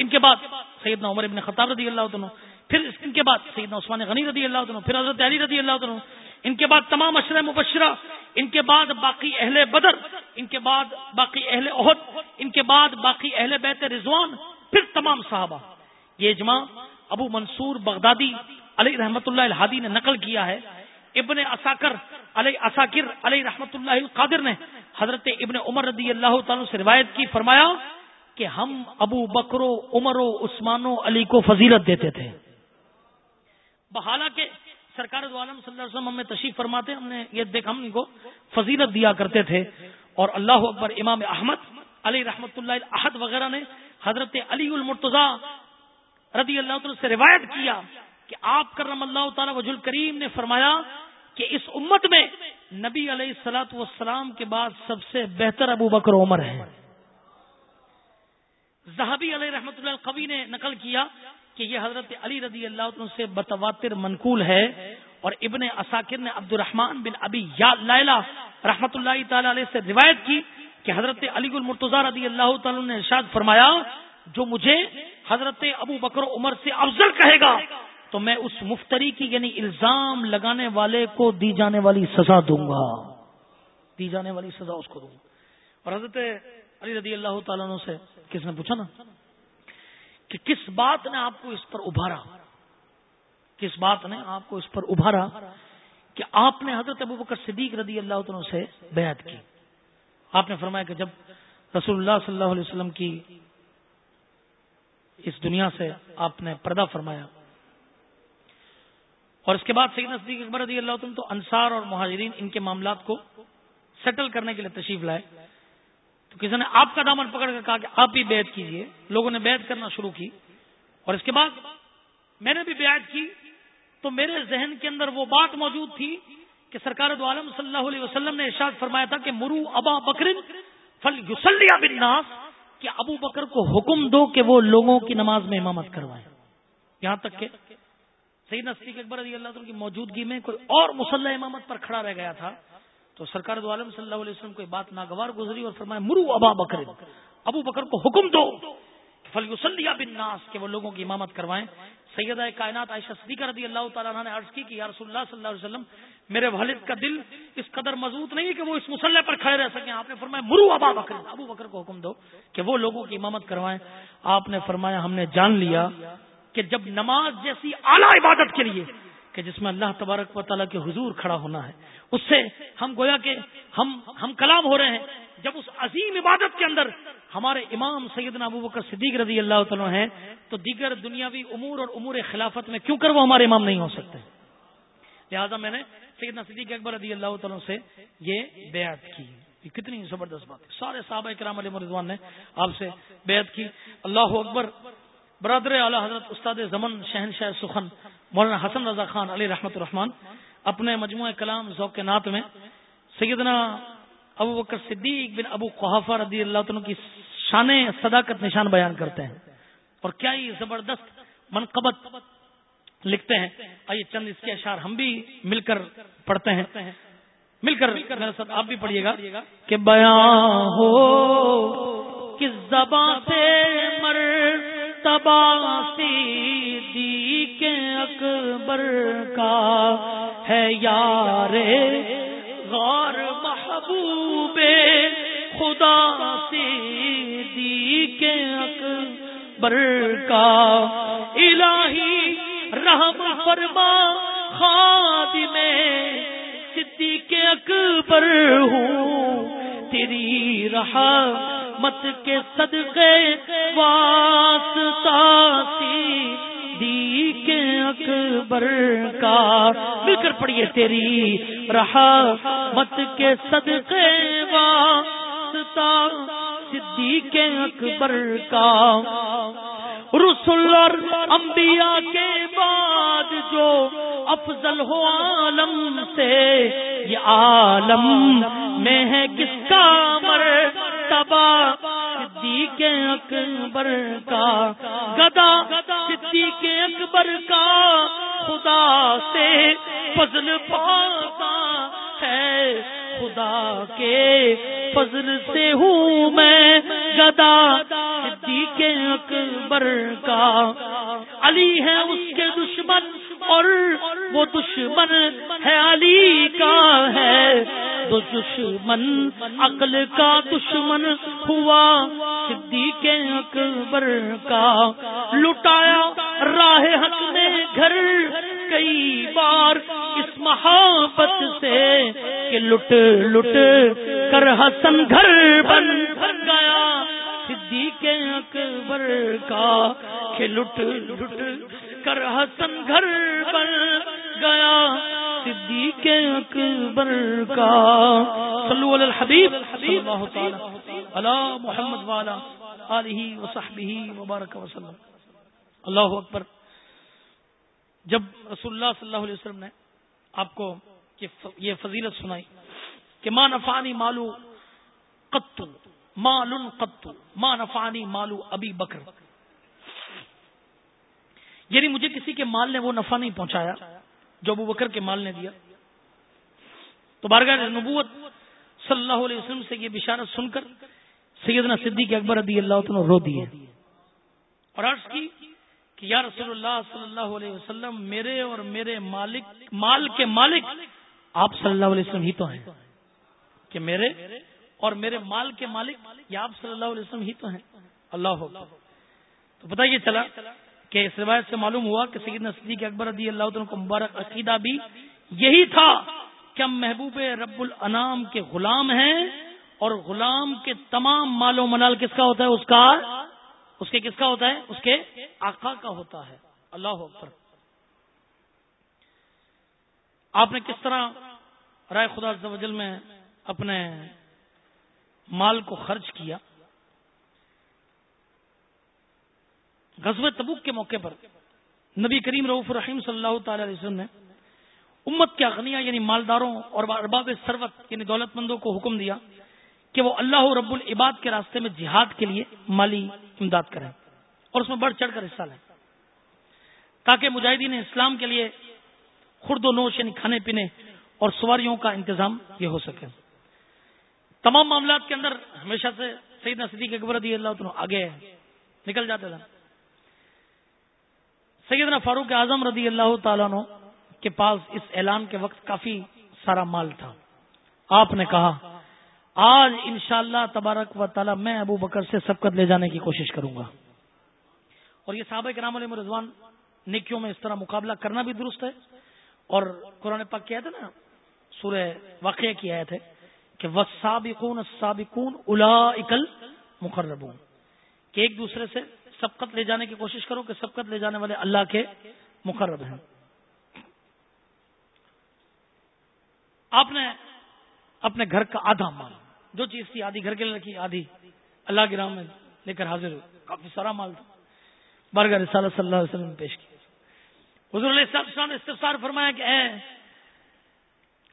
ان کے بعد سیدنا عمر ابن خطاب رضی اللہ تعالیٰ، پھر ان کے بعد سیدنا عثمان غنی رضی اللہ تعالیٰ، پھر حضرت علی رضی اللہ تعالیٰ ان کے بعد تمام اشر مبشرہ، ان کے بعد باقی اہل بدر، ان کے بعد باقی اہل عہد ان کے بعد باقی اہل بیت رضوان، پھر تمام صحابہ۔ یہ اجماع ابو منصور بغدادی علی رحمت اللہ الحادی نے نقل کیا ہے۔ ابن اساکر علیہ اساکر علیہ رحمت اللہ القادر نے حضرت ابن عمر رضی اللہ تعالی سے روایت کی، فرمایا کہ ہم ابو بکرو عمر و عثمان و علی کو فضیلت دیتے تھے۔ بحالہ کے سرکار دو عالم صلی اللہ علیہ وسلم ہمیں تشریف فرماتے ہم نے یہ دیکھ، ہم ان کو فضیلت دیا کرتے تھے۔ اور اللہ اکبر، امام احمد علی رحمت اللہ احد وغیرہ نے حضرت علی المرتضی رضی اللہ تعالی سے روایت کیا کہ آپ کرم اللہ تعالی وجل کریم نے فرمایا کہ اس امت میں نبی علیہ السلاۃ والسلام کے بعد سب سے بہتر ابو بکر عمر ہے زہبی علیہ رحمت اللہ القوی نے نقل کیا کہ یہ حضرت علی رضی اللہ عنہ سے بتواتر منقول ہے اور ابن اساکر نے عبد الرحمان بن ابی یا لائلہ رحمت اللہ تعالی علیہ سے روایت کی کہ حضرت علی المرتضی رضی اللہ تعالی نے ارشاد فرمایا، جو مجھے حضرت ابو بکر عمر سے افضل کہے گا، تو میں اس مفتری کی یعنی الزام لگانے والے کو دی جانے والی سزا دوں گا۔ دی جانے والی سزا اس کو دوں گا۔ اور حضرت علی رضی اللہ تعالیٰ سے کس نے پوچھا نا؟ کہ کس بات نے آپ کو اس پر ابھارا؟ کس بات نے آپ کو اس پر ابھارا کہ آپ نے حضرت ابو بکر صدیق رضی اللہ تعالیٰ سے بیعت کی؟ آپ نے فرمایا کہ جب رسول اللہ صلی اللہ علیہ وسلم کی اس دنیا سے آپ نے پردہ فرمایا اور اس کے بعد سید صدیق اکبر رضی اللہ تعالیٰ تو انصار اور مہاجرین ان کے معاملات کو سیٹل کرنے کے لیے تشریف لائے۔ تو کسی نے آپ کا دامن پکڑ کر کہا کہ آپ بھی بیعت کیجیے۔ لوگوں نے بیعت کرنا شروع کی۔ اور اس کے بعد میں نے بھی بیعت کی تو میرے ذہن کے اندر وہ بات موجود تھی کہ سرکار دو عالم صلی اللہ علیہ وسلم نے ارشاد فرمایا تھا کہ مرو ابا بکر فل یوسلیا بنناس کہ ابو بکر کو حکم دو کہ وہ لوگوں کی نماز میں امامت کروائیں۔ یہاں تک کہ سید نسطیق اکبر رضی اللہ عنہ کی موجودگی میں کوئی اور مسلح امامت پر کھڑا رہ گیا تھا۔ تو سرکار دو عالم صلی اللہ علیہ وسلم کوئی بات ناگوار گزری اور فرمایا، مرو ابا بکر، ابو بکر کو حکم دو۔ فل یوسلیا بنناس کہ وہ لوگوں کی امامت کروائیں۔ سیدہ کائنات عائشہ صدیقہ رضی اللہ تعالیٰ نے عرض کی کہ یا رسول اللہ صلی اللہ علیہ وسلم، میرے والد کا دل اس قدر مضبوط نہیں ہے کہ وہ اس مسلح پر کھڑے رہ سکیں۔ آپ نے فرمایا، مرو ابا بکر، ابو بکر کو حکم دو کہ وہ لوگوں کی امامت کروائیں۔ آپ نے فرمایا، ہم نے جان لیا کہ جب نماز جیسی اعلیٰ عبادت کے لیے کہ جس میں اللہ تبارک و تعالیٰ کے حضور کھڑا ہونا ہے، اس سے ہم گویا کہ ہم ہم کلام ہو رہے ہیں۔ جب اس عظیم عبادت کے اندر ہمارے امام سیدنا ابو بکر صدیق رضی اللہ تعالیٰ ہیں، تو دیگر دنیاوی امور اور امور خلافت میں کیوں کر وہ ہمارے امام نہیں ہو سکتے؟ لہٰذا میں نے سیدنا صدیق اکبر رضی اللہ تعالیٰ سے یہ بیعت کی۔ یہ کتنی زبردست بات ہے۔ سارے صحابہ کرام علیہ مرضوان نے آپ سے بیعت کی۔ اللہ اکبر برادر اعلی حضرت استاد زمن شہنشاہ سخن، مولانا حسن رضا خان علی رحمت الرحمان اپنے مجموعہ کلام ذوق نعت میں سیدنا ابو بکر صدیق بن ابو قحافہ رضی اللہ عنہ کی شان صداقت نشان بیان کرتے ہیں۔ اور کیا یہ زبردست منقبت لکھتے ہیں۔ آئیے چند اس کے اشار ہم بھی مل کر پڑھتے ہیں۔ مل کر میرے ساتھ آپ بھی پڑھیے گا کہ بیان ہو، کس زبان سے مر دی کے اکبر کا ہے یار غور محبوب خدا دی کے اکبر کا الہی رحم فرما خاد میں سدی اکبر ہوں تیری رہا مت کے صدقے واسطہ دی کے اکبر کا مل کر پڑھیے تیری رہا مت کے صدقے واسطہ۔ صدیق اکبر کا رسول اور انبیاء کے بعد جو افضل ہو عالم سے، یہ عالم میں ہے کس کا مر تبا صدیق اکبر کا گدا صدیق اکبر کا۔ خدا سے فضل پاتا ہے۔ خدا کے فضل سے ہوں میں گدا صدیق اکبر کا۔ علی ہے اس کے دشمن اور وہ دشمن ہے علی کا ہے۔ تو دشمن، عقل کا دشمن ہوا صدیق اکبر کا۔ لٹایا راہ حق میں گھر کئی بار اس محبت سے کہ لٹ لٹ کر حسن گھر بن گیا۔ صدیق اکبر کا کہ لٹ لٹ کر حسن گھر بن گیا۔ صدیق اکبر کا صلو علی الحبیب صلی اللہ تعالی علی محمد والا آلہ وصحبہ مبارک وسلم۔ اللہ اکبر۔ جب رسول اللہ صلی اللہ علیہ وسلم نے آپ کو یہ فضیلت سنائی کہ ماں نفانی مالو قطو مال قطو ماں نفانی مالو ابی بکر۔ یعنی مجھے کسی کے مال نے وہ نفع نہیں پہنچایا جو ابو بکر کے مال نے دیا۔ تو بارگاہ نبوت صلی اللہ علیہ وسلم سے یہ بشارت سن کر سیدنا صدیق اکبر رضی اللہ عنہ رو دیے۔ اور عرض کی کہ یا رسول اللہ صلی اللہ علیہ وسلم، میرے اور میرے مالک، مال کے مالک آپ صلی اللہ علیہ وسلم ہی تو ہیں۔ کہ میرے اور میرے مال کے مالک یا آپ صلی اللہ علیہ وسلم ہی تو ہیں۔ اللہ ہو۔ تو پتہ یہ چلا کہ اس روایت سے معلوم ہوا کہ سیدنا صدیق اکبر رضی اللہ عنہ کو مبارک عقیدہ بھی یہی تھا کہ ہم محبوب رب الانام کے غلام ہیں اور غلام کے تمام مال و منال کس کا ہوتا ہے؟ اس کا اس کے کس کا ہوتا ہے؟ اس کے آقا کا ہوتا ہے۔ اللہ اکبر۔ آپ نے کس طرح رائے خدا زوجل میں اپنے مال کو خرچ کیا؟ غزب تبوک کے موقع پر نبی کریم رعف الرحیم صلی اللہ تعالی علیہ وسلم نے امت کے اغنیا یعنی مالداروں اور ارباب سروت یعنی دولت مندوں کو حکم دیا کہ وہ اللہ رب العباد کے راستے میں جہاد کے لیے مالی امداد کریں اور اس میں بڑھ چڑھ کر حصہ لیں۔ تاکہ مجاہدین اسلام کے لیے خرد و نوش یعنی کھانے پینے اور سواریوں کا انتظام یہ ہو سکے۔ تمام معاملات کے اندر ہمیشہ سے سیدنا صدیق اکبر رضی اللہ تعالیٰ آگے نکل جاتے تھے سیدنا فاروق اعظم رضی اللہ تعالیٰ کے پاس اس اعلان کے وقت کافی سارا مال تھا۔ آپ نے کہا آج انشاءاللہ اللہ تبارک و تعالی میں ابو بکر سے سبقت لے جانے کی کوشش کروں گا۔ اور یہ صحابہ کے نام علیہ رضوان نیکیوں میں اس طرح مقابلہ کرنا بھی درست ہے۔ اور قرآن پاک کیا تھا نا، سورہ واقعہ کی آیت ہے کہ وہ سابقون سابقون الا اکل مقربون کہ ایک دوسرے سے سبقت لے جانے کی کوشش کرو کہ سبقت لے جانے والے اللہ کے مقرب ہیں۔ آپ نے اپنے گھر کا آدھا مال جو چیز تھی، آدھی گھر کے لیے رکھی، آدھی اللہ کے رام میں لے کر حاضر ہوئے کافی سارا مال تھا۔ برگر رسالہ صلی اللہ علیہ وسلم پیش کیا۔ حضور علیہ السلام نے استفسار فرمایا کہ اے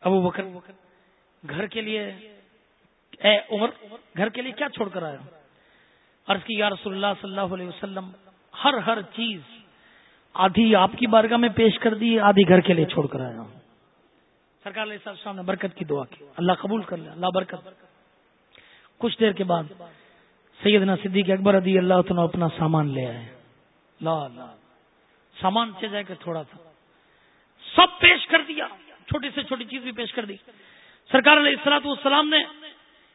ابو بکر، گھر کے لیے، اے عمر، گھر کے لیے کیا چھوڑ کر آیا؟ عرض کی، یا رسول اللہ صلی اللہ علیہ وسلم، ہر ہر چیز آدھی آپ کی بارگاہ میں پیش کر دی، آدھی گھر کے لیے چھوڑ کر آیا۔ ہوں سرکار علیہ السلام نے برکت کی دعا کی۔ اللہ قبول کر لیا اللہ برکت۔ کچھ دیر کے بعد سیدنا صدیق اکبر رضی اللہ تعالیٰ اپنا سامان لے آئے۔ لا لا۔ سامان چل جائے کر تھوڑا تھا۔ سب پیش کر دیا۔ چھوٹی سے چھوٹی چیز بھی پیش کر دی۔ سرکار علیہ السلاط والسلام نے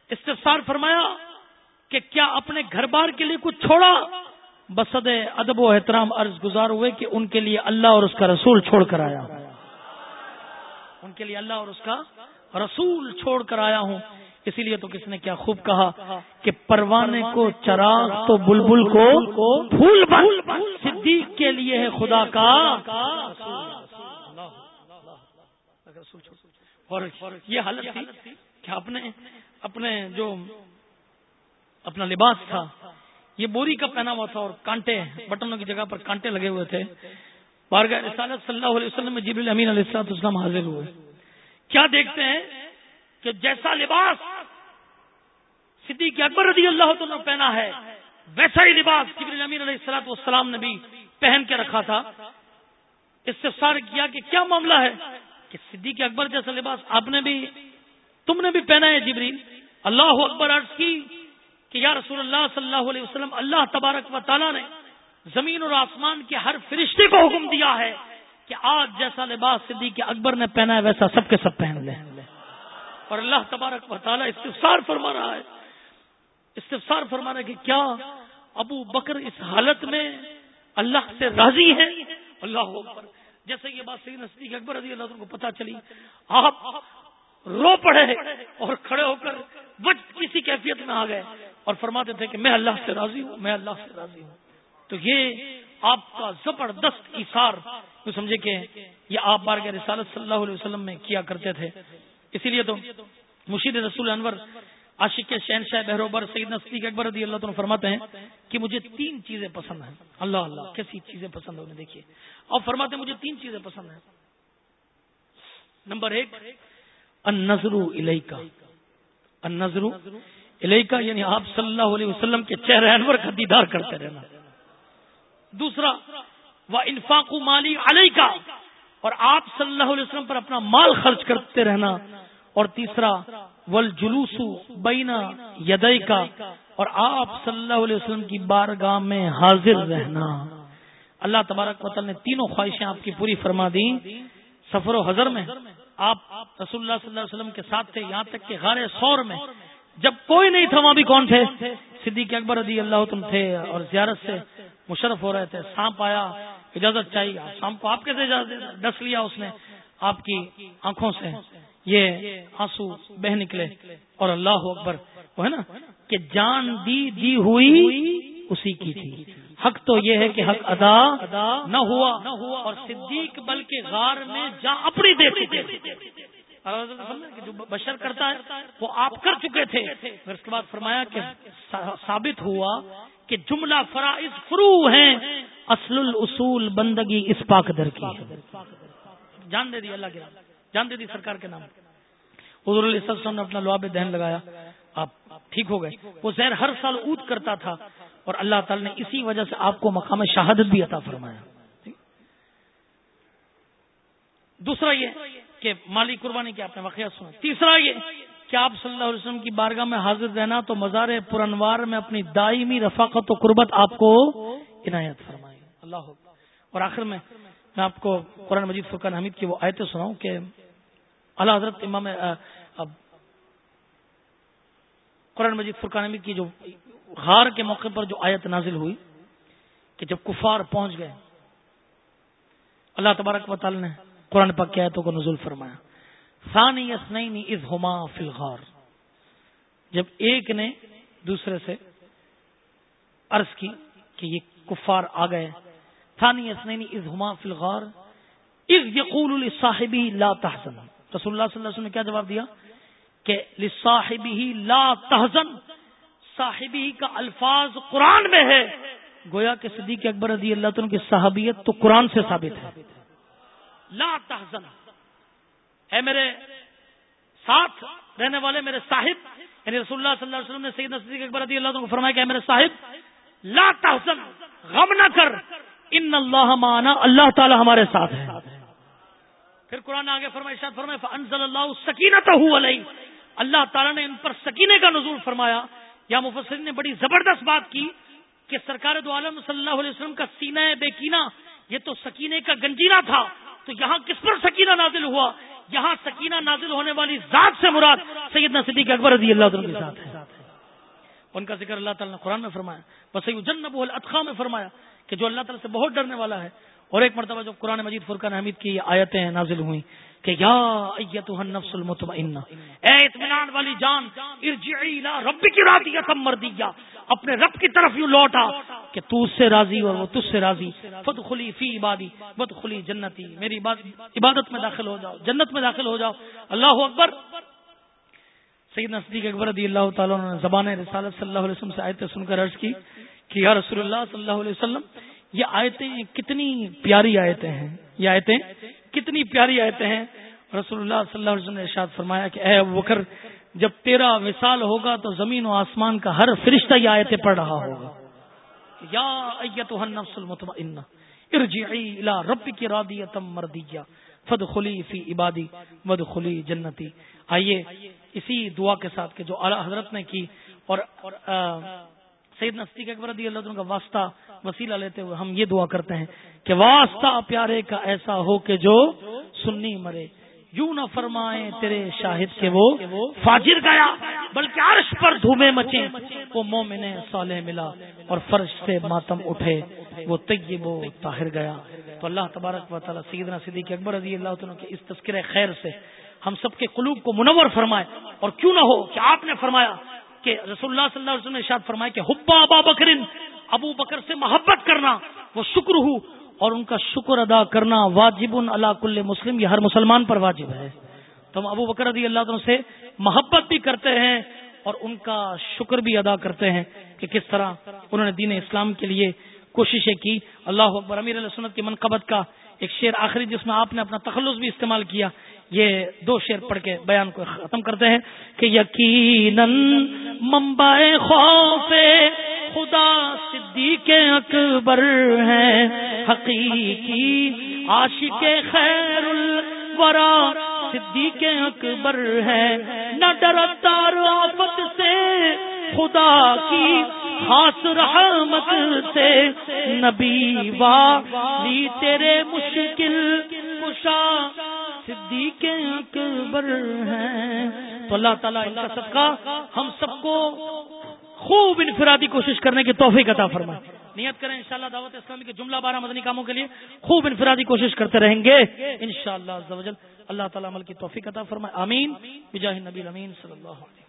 استفسار فرمایا کہ کیا اپنے گھر بار کے لیے کچھ چھوڑا؟ بسد ادب و احترام عرض گزار ہوئے کہ ان کے لیے اللہ اور اس کا رسول چھوڑ کر آیا۔ ہوں ان کے لیے اللہ اور اس کا رسول چھوڑ کر آیا ہوں۔ اسی لیے تو کس نے کیا خوب کہا کہ پروانے کو چراغ تو بلبل کو پھول صدیق کے لیے ہے خدا کا۔ اور یہ حالت تھی کہ اپنے اپنے جو اپنا لباس تھا یہ بوری کا پہنا ہوا تھا اور کانٹے بٹنوں کی جگہ پر کانٹے لگے ہوئے تھے۔ بارگاہ رسالت صلی اللہ علیہ وسلم میں جیب الامین علیہ السلام اسلام حاضر ہوئے۔ کیا دیکھتے ہیں؟ کہ جیسا لباس صدیق اکبر رضی اللہ تعالیٰ پہنا ہے، ویسا ہی لباس جبریل امین علیہ السلاط والسلام نے بھی پہن کے رکھا تھا۔ اس سے سار کیا کہ کیا معاملہ ہے؟ کہ صدیق اکبر جیسا لباس آپ نے بھی، تم نے بھی پہنا ہے جبریل اللہ اکبر عرض کی کہ یا رسول اللہ صلی اللہ علیہ وسلم، اللہ تبارک و تعالیٰ نے زمین اور آسمان کے ہر فرشتے کو حکم دیا ہے کہ آج جیسا لباس صدیق اکبر نے پہنا ہے، ویسا سب کے سب پہن لیں۔ اور اللہ تبارک و تعالیٰ استفسار فرما رہا ہے۔ استفسار فرما رہا ہے کہ کیا ابو بکر اس حالت میں اللہ سے راضی ہے اللہ اکبر۔ جیسے یہ بات صحیح نصدیق اکبر رضی اللہ کو پتا چلی، آپ رو پڑے اور کھڑے ہو کر بچ کسی کیفیت میں آ گئے۔ اور فرماتے تھے کہ میں اللہ سے راضی ہوں، میں اللہ سے راضی ہوں۔ تو یہ آپ کا زبردست اشار تو سمجھے کہ یہ آپ بار کے رسالت صلی اللہ علیہ وسلم میں کیا کرتے تھے۔ اسی لیے تو مشید رسول انور عاشق شہنشاہ بہروبر سید نصدیق اکبر رضی اللہ تعالیٰ فرماتے ہیں کہ مجھے تین چیزیں پسند ہیں۔ اللہ اللہ، کیسی چیزیں پسند ہیں دیکھیے۔ اور فرماتے ہیں مجھے تین چیزیں پسند ہیں۔ نمبر ایک نظر کا ان نظر یعنی آپ صلی اللہ علیہ وسلم کے چہرے انور کا دیدار کرتے رہنا۔ دوسرا وہ انفاق مالی علیہ کا اور آپ صلی اللہ علیہ وسلم پر اپنا مال خرچ کرتے رہنا۔ اور تیسرا ول جلوس بینا یدئی کا اور آپ صلی اللہ علیہ وسلم کی بارگاہ میں حاضر رہنا۔ اللہ تبارک وطل نے تینوں خواہشیں آپ کی پوری فرما دی سفر و حضر میں آپ رسول اللہ صلی اللہ علیہ وسلم کے ساتھ تھے، یہاں تک کہ غار سور میں جب کوئی نہیں تھا، وہاں بھی کون تھے؟ صدیق اکبر رضی اللہ تم تھے اور زیارت سے مشرف ہو رہے تھے، سانپ آیا، اجازت چاہیے، سانپ کو آپ کیسے اجازت ڈس لیا اس نے آپ کی آنکھوں سے۔ یہ آنسو بہ نکلے اور اللہ اکبر، وہ ہے نا، کہ جان دی دی ہوئی اسی کی تھی۔ حق تو یہ ہے کہ حق ادا نہ ہوا اور صدیق بلکہ غار میں جا اپنی دے جو بشر کرتا ہے، وہ آپ کر چکے تھے۔ پھر اس کے بعد فرمایا کہ ثابت ہوا کہ جملہ فرائض فرو ہیں۔ اصل الاصول بندگی اس پاک در کی جان دے دی، اللہ کے جان دے دی سرکار کے نام حضور علیہ السلام نے اپنا لواب دہن لگایا۔ آپ ٹھیک ہو گئے۔ وہ زہر ہر سال اود کرتا تھا اور اللہ تعالی نے اسی وجہ سے آپ کو مقام شہادت بھی عطا فرمایا۔ دوسرا یہ کہ مالی قربانی کے آپ نے واقعہ سنا۔ تیسرا یہ کہ آپ صلی اللہ علیہ وسلم کی بارگاہ میں حاضر رہنا تو مزار پرنوار میں اپنی دائمی رفاقت و قربت آپ کو عنایت فرمائے۔ اللہ اور آخر میں میں آپ کو قرآن مجید فرقان حمید کی وہ آیتیں سناؤں کہ اللہ حضرت امام قرآن مجید فرقان کی جو غار کے موقع پر جو آیت نازل ہوئی کہ جب کفار پہنچ گئے، اللہ تبارک و تعالی نے قرآن پاک کی آیتوں کو نزول فرمایا۔ ثانی یسنین از ہما فی الغار۔ جب ایک نے دوسرے سے عرض کی کہ یہ کفار آ گئے، ثانی یسنین از ہما فی الغار۔ از یقول لصاحبی لا تحزن رسول اللہ صلی اللہ علیہ وسلم نے کیا جواب دیا؟ کہ لصاحبی لا تحزن صاحبی کا الفاظ قرآن میں ہے۔ گویا کہ صدیق اکبر رضی اللہ تعالیٰ کی صحابیت تو قرآن سے ثابت ہے۔ لا تحزن۔ اے میرے ساتھ رہنے والے میرے صاحب یعنی رسول اللہ صلی اللہ علیہ وسلم نے سید صدیق اکبر رضی اللہ کو فرمایا کہ اے میرے صاحب، لا تحزن، غم نہ کر۔ ان اللہ مانا اللہ تعالی ہمارے ساتھ ہے۔ پھر قرآن آگے فرمائے شاید فرمائے فانزل اللہ سکینت علیہ اللہ تعالیٰ نے ان پر سکینے کا نزول فرمایا۔ یا مفسرین نے بڑی زبردست بات کی کہ سرکار دو عالم صلی اللہ علیہ وسلم کا سینہ بیکینہ یہ تو سکینے کا گنجینا تھا۔ تو یہاں کس پر سکینہ نازل ہوا؟ یہاں سکینہ نازل ہونے والی ذات سے مراد سیدنا صدیق اکبر رضی اللہ کے ساتھ ہے۔ ان کا ذکر اللہ تعالیٰ نے قرآن میں فرمایا۔ بس جنب الطخا میں فرمایا کہ جو اللہ تعالیٰ سے بہت ڈرنے والا ہے اور ایک مرتبہ جو قرآن مجید فرقان حمید کی آیتیں نازل ہوئی کہ یا ایتها النفس المطمئنہ، اے اطمینان والی جان، ارجعی الى ربک راضیہ مردیہ۔ اپنے رب کی طرف یوں لوٹا کہ تو اس سے راضی اور وہ تجھ سے راضی۔ فدخلی فی عبادی ودخلی جنتی۔ میری عبادت میں داخل ہو جاؤ، جنت میں داخل ہو جاؤ۔ اللہ اکبر۔ سیدنا صدیق اکبر رضی اللہ تعالیٰ نے زبان رسالت صلی اللہ علیہ وسلم سے آیتیں سن کر عرض کی کہ یا رسول اللہ صلی اللہ علیہ وسلم یہ آیتیں کتنی پیاری آیتیں ہیں، یہ آیتیں کتنی پیاری آیتیں ہیں۔ رسول اللہ صلی اللہ علیہ وسلم نے ارشاد فرمایا کہ اے وکر جب تیرا وصال ہوگا تو زمین و آسمان کا ہر فرشتہ یہ آیتیں پڑھ رہا ہوگا۔ یا ایتها النفس المطمئنہ، ارجعی الى ربک راضیہ مردیہ فدخلی فی عبادی ودخلی جنتی۔ آئیے اسی دعا کے ساتھ کہ جو اعلی حضرت نے کی اور سید نستی اکبر رضی اللہ عنہ کا واسطہ وسیلہ لیتے ہوئے ہم یہ دعا کرتے ہیں کہ واسطہ پیارے کا ایسا ہو کہ جو سننی مرے۔ یوں نہ فرمائے تیرے شاہد کے وہ فاجر گیا، بلکہ عرش پر دھومے مچے وہ مومن صالح ملا اور فرش سے ماتم اٹھے۔ وہ طیب و طاہر گیا۔ تو اللہ تبارک و تعالیٰ سیدنا صدیق اکبر رضی اللہ تعالیٰ کے اس تذکرہ خیر سے ہم سب کے قلوب کو منور فرمائے۔ اور کیوں نہ ہو کہ آپ نے فرمایا کہ رسول اللہ صلی اللہ علیہ وسلم نے ارشاد فرمایا کہ حبا ابا بکرن، ابو بکر سے محبت کرنا، وہ شکر ہو، اور ان کا شکر ادا کرنا واجب اللہ کل مسلم، یہ ہر مسلمان پر واجب ہے۔ تو ہم ابو بکر رضی اللہ عنہ سے محبت بھی کرتے ہیں اور ان کا شکر بھی ادا کرتے ہیں کہ کس طرح انہوں نے دین اسلام کے لیے کوششیں کی۔ اللہ اکبر، امیر علیہ سنت کی منقبت کا ایک شعر آخری جس میں آپ نے اپنا تخلص بھی استعمال کیا، یہ دو شعر پڑھ کے بیان کو ختم کرتے ہیں کہ یقیناً ممبئے خوف خدا صدیق اکبر ہیں، حقیقی عاشق خیر الورا صدیق اکبر ہے۔ نہ ڈرتا آفت سے، خدا کی خاص رحمت سے۔ نبی والی تیرے مشکل کشا صدیق اکبر ہیں تو اللہ تعالیٰ ان کا صدقہ ہم سب کو خوب انفرادی کوشش کرنے کی توفیق عطا فرمائے۔ نیت کریں انشاءاللہ دعوت اسلامی کے جملہ بارہ مدنی کاموں کے لیے خوب انفرادی کوشش کرتے رہیں گے انشاءاللہ اللہ اللہ تعالیٰ عمل کی توفیق عطا فرمائے. آمین. بجاہ نبی امین صلی اللہ علیہ